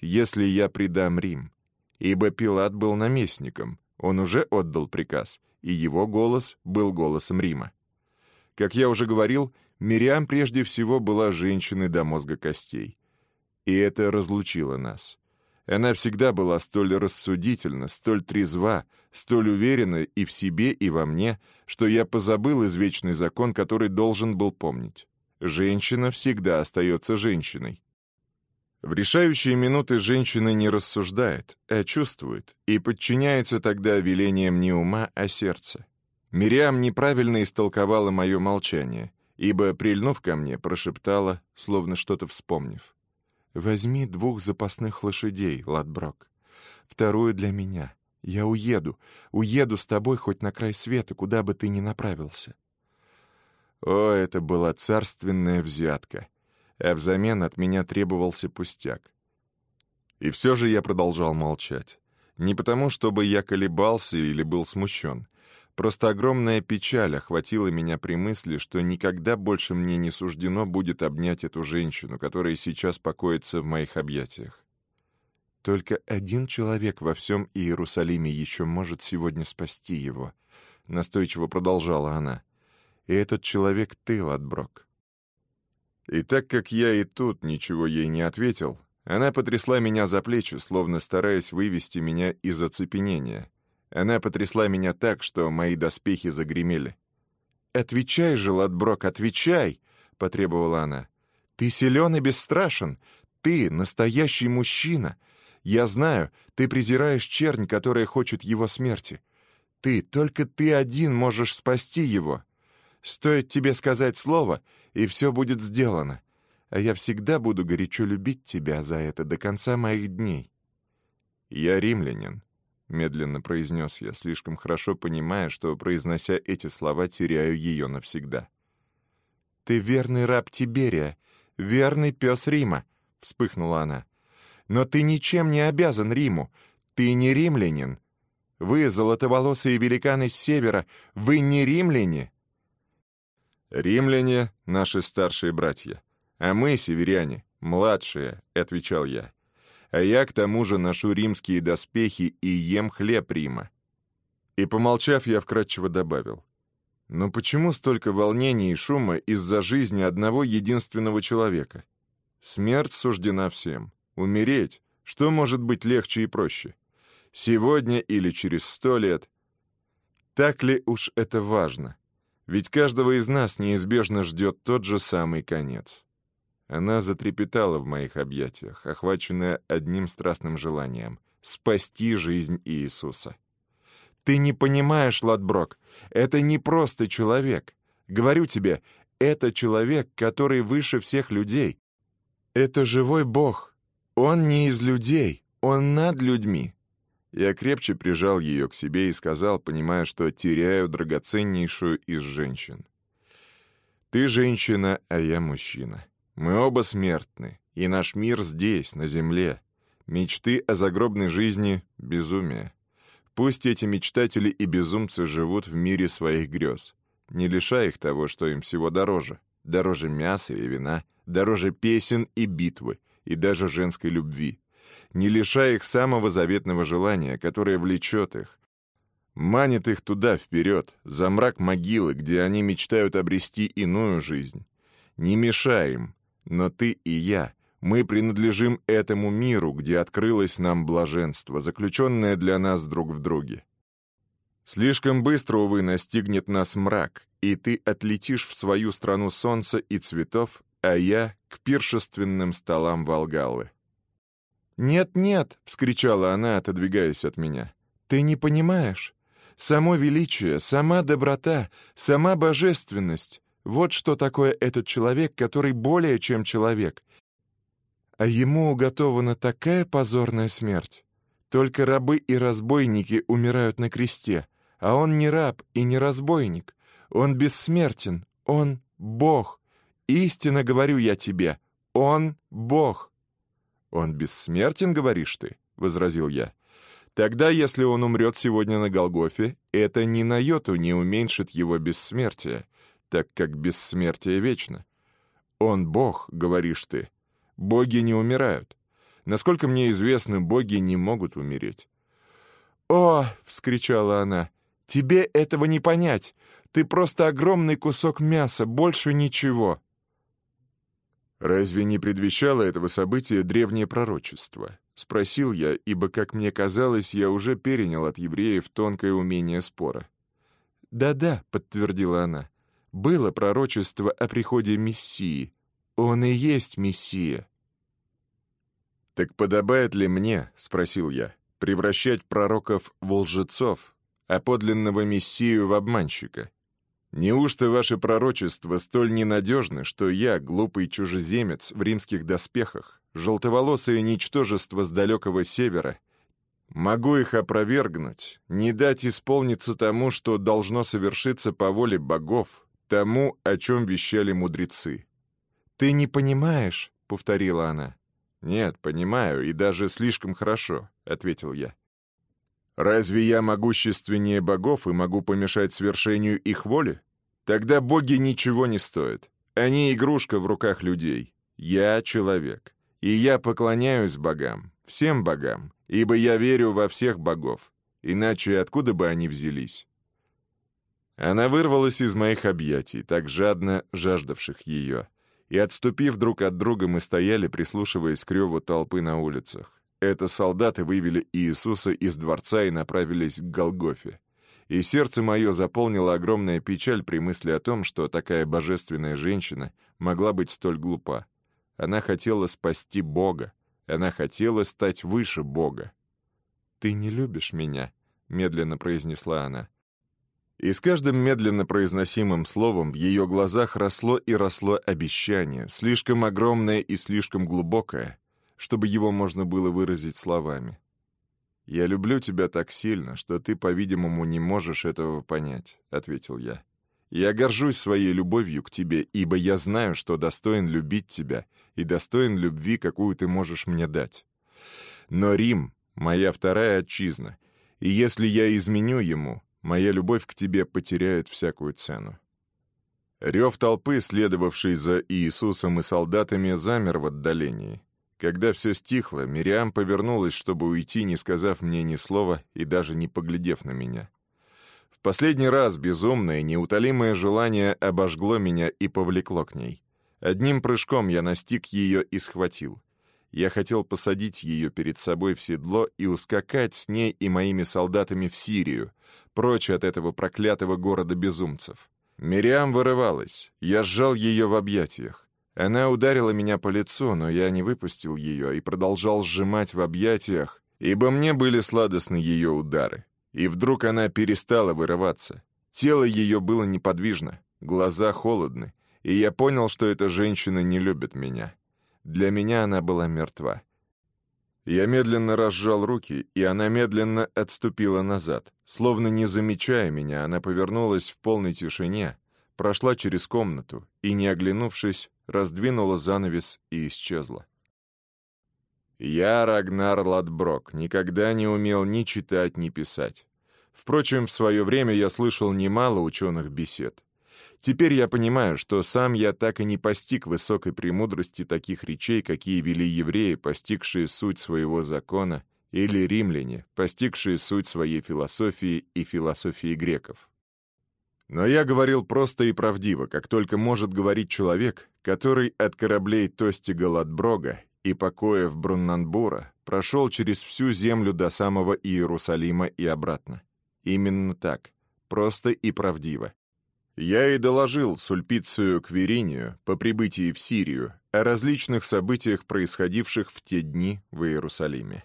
если я предам Рим ибо Пилат был наместником, Он уже отдал приказ, и его голос был голосом Рима. Как я уже говорил, Мириам прежде всего была женщиной до мозга костей. И это разлучило нас. Она всегда была столь рассудительна, столь трезва, столь уверена и в себе, и во мне, что я позабыл извечный закон, который должен был помнить. Женщина всегда остается женщиной. В решающие минуты женщина не рассуждает, а чувствует, и подчиняется тогда велениям не ума, а сердца. Мириам неправильно истолковала мое молчание, ибо, прильнув ко мне, прошептала, словно что-то вспомнив. «Возьми двух запасных лошадей, Ладброк. Вторую для меня. Я уеду. Уеду с тобой хоть на край света, куда бы ты ни направился». О, это была царственная взятка. А взамен от меня требовался пустяк. И все же я продолжал молчать. Не потому, чтобы я колебался или был смущен. Просто огромная печаль охватила меня при мысли, что никогда больше мне не суждено будет обнять эту женщину, которая сейчас покоится в моих объятиях. Только один человек во всем Иерусалиме еще может сегодня спасти его, — настойчиво продолжала она. И этот человек ты, Ладброк. И так как я и тут ничего ей не ответил, она потрясла меня за плечи, словно стараясь вывести меня из оцепенения — она потрясла меня так, что мои доспехи загремели. «Отвечай же, Ладброк, отвечай!» — потребовала она. «Ты силен и бесстрашен. Ты настоящий мужчина. Я знаю, ты презираешь чернь, которая хочет его смерти. Ты, только ты один можешь спасти его. Стоит тебе сказать слово, и все будет сделано. А я всегда буду горячо любить тебя за это до конца моих дней. Я римлянин, — медленно произнес я, слишком хорошо понимая, что, произнося эти слова, теряю ее навсегда. «Ты верный раб Тиберия, верный пес Рима», — вспыхнула она. «Но ты ничем не обязан Риму. Ты не римлянин. Вы, золотоволосые великаны с севера, вы не римляне». «Римляне — наши старшие братья, а мы, северяне, младшие», — отвечал я а я к тому же ношу римские доспехи и ем хлеб Рима». И, помолчав, я вкратчиво добавил. «Но почему столько волнений и шума из-за жизни одного единственного человека? Смерть суждена всем. Умереть, что может быть легче и проще? Сегодня или через сто лет? Так ли уж это важно? Ведь каждого из нас неизбежно ждет тот же самый конец». Она затрепетала в моих объятиях, охваченная одним страстным желанием — спасти жизнь Иисуса. «Ты не понимаешь, Ладброк, это не просто человек. Говорю тебе, это человек, который выше всех людей. Это живой Бог. Он не из людей, он над людьми». Я крепче прижал ее к себе и сказал, понимая, что теряю драгоценнейшую из женщин. «Ты женщина, а я мужчина. Мы оба смертны, и наш мир здесь, на земле. Мечты о загробной жизни — безумие. Пусть эти мечтатели и безумцы живут в мире своих грез, не лишая их того, что им всего дороже. Дороже мяса и вина, дороже песен и битвы, и даже женской любви. Не лишая их самого заветного желания, которое влечет их. Манит их туда, вперед, за мрак могилы, где они мечтают обрести иную жизнь. Не мешай им, но ты и я, мы принадлежим этому миру, где открылось нам блаженство, заключенное для нас друг в друге. Слишком быстро, увы, настигнет нас мрак, и ты отлетишь в свою страну солнца и цветов, а я — к пиршественным столам Волгалы. «Нет-нет!» — вскричала она, отодвигаясь от меня. «Ты не понимаешь. Само величие, сама доброта, сама божественность вот что такое этот человек, который более чем человек. А ему уготована такая позорная смерть. Только рабы и разбойники умирают на кресте, а он не раб и не разбойник. Он бессмертен, он Бог. Истинно говорю я тебе, он Бог. Он бессмертен, говоришь ты, — возразил я. Тогда, если он умрет сегодня на Голгофе, это ни на йоту не уменьшит его бессмертие так как бессмертие вечно. Он Бог, говоришь ты. Боги не умирают. Насколько мне известно, боги не могут умереть. «О!» — вскричала она. «Тебе этого не понять! Ты просто огромный кусок мяса, больше ничего!» «Разве не предвещало этого события древнее пророчество?» — спросил я, ибо, как мне казалось, я уже перенял от евреев тонкое умение спора. «Да-да», — подтвердила она, — «было пророчество о приходе Мессии. Он и есть Мессия». «Так подобает ли мне, — спросил я, — превращать пророков в лжецов, а подлинного Мессию в обманщика? Неужто ваше пророчество столь ненадежны, что я, глупый чужеземец в римских доспехах, желтоволосое ничтожество с далекого севера, могу их опровергнуть, не дать исполниться тому, что должно совершиться по воле богов, тому, о чем вещали мудрецы?» «Ты не понимаешь», — повторила она. «Нет, понимаю, и даже слишком хорошо», — ответил я. «Разве я могущественнее богов и могу помешать свершению их воли? Тогда боги ничего не стоят. Они игрушка в руках людей. Я человек. И я поклоняюсь богам, всем богам, ибо я верю во всех богов. Иначе откуда бы они взялись?» Она вырвалась из моих объятий, так жадно жаждавших ее и, отступив друг от друга, мы стояли, прислушиваясь к реву толпы на улицах. Это солдаты вывели Иисуса из дворца и направились к Голгофе. И сердце мое заполнило огромная печаль при мысли о том, что такая божественная женщина могла быть столь глупа. Она хотела спасти Бога. Она хотела стать выше Бога. «Ты не любишь меня», — медленно произнесла она. И с каждым медленно произносимым словом в ее глазах росло и росло обещание, слишком огромное и слишком глубокое, чтобы его можно было выразить словами. «Я люблю тебя так сильно, что ты, по-видимому, не можешь этого понять», — ответил я. «Я горжусь своей любовью к тебе, ибо я знаю, что достоин любить тебя и достоин любви, какую ты можешь мне дать. Но Рим — моя вторая отчизна, и если я изменю ему, моя любовь к тебе потеряет всякую цену». Рев толпы, следовавшей за Иисусом и солдатами, замер в отдалении. Когда все стихло, Мириам повернулась, чтобы уйти, не сказав мне ни слова и даже не поглядев на меня. В последний раз безумное, неутолимое желание обожгло меня и повлекло к ней. Одним прыжком я настиг ее и схватил. Я хотел посадить ее перед собой в седло и ускакать с ней и моими солдатами в Сирию, прочь от этого проклятого города безумцев. Мириам вырывалась, я сжал ее в объятиях. Она ударила меня по лицу, но я не выпустил ее и продолжал сжимать в объятиях, ибо мне были сладостны ее удары. И вдруг она перестала вырываться. Тело ее было неподвижно, глаза холодны, и я понял, что эта женщина не любит меня. Для меня она была мертва. Я медленно разжал руки, и она медленно отступила назад. Словно не замечая меня, она повернулась в полной тишине, прошла через комнату и, не оглянувшись, раздвинула занавес и исчезла. Я, Рагнар Ладброк, никогда не умел ни читать, ни писать. Впрочем, в свое время я слышал немало ученых бесед. Теперь я понимаю, что сам я так и не постиг высокой премудрости таких речей, какие вели евреи, постигшие суть своего закона, или римляне, постигшие суть своей философии и философии греков. Но я говорил просто и правдиво, как только может говорить человек, который от кораблей Тостига Ладброга и покоев Бруннанбура прошел через всю землю до самого Иерусалима и обратно. Именно так, просто и правдиво, я и доложил Сульпицию Кверинию по прибытии в Сирию о различных событиях, происходивших в те дни в Иерусалиме.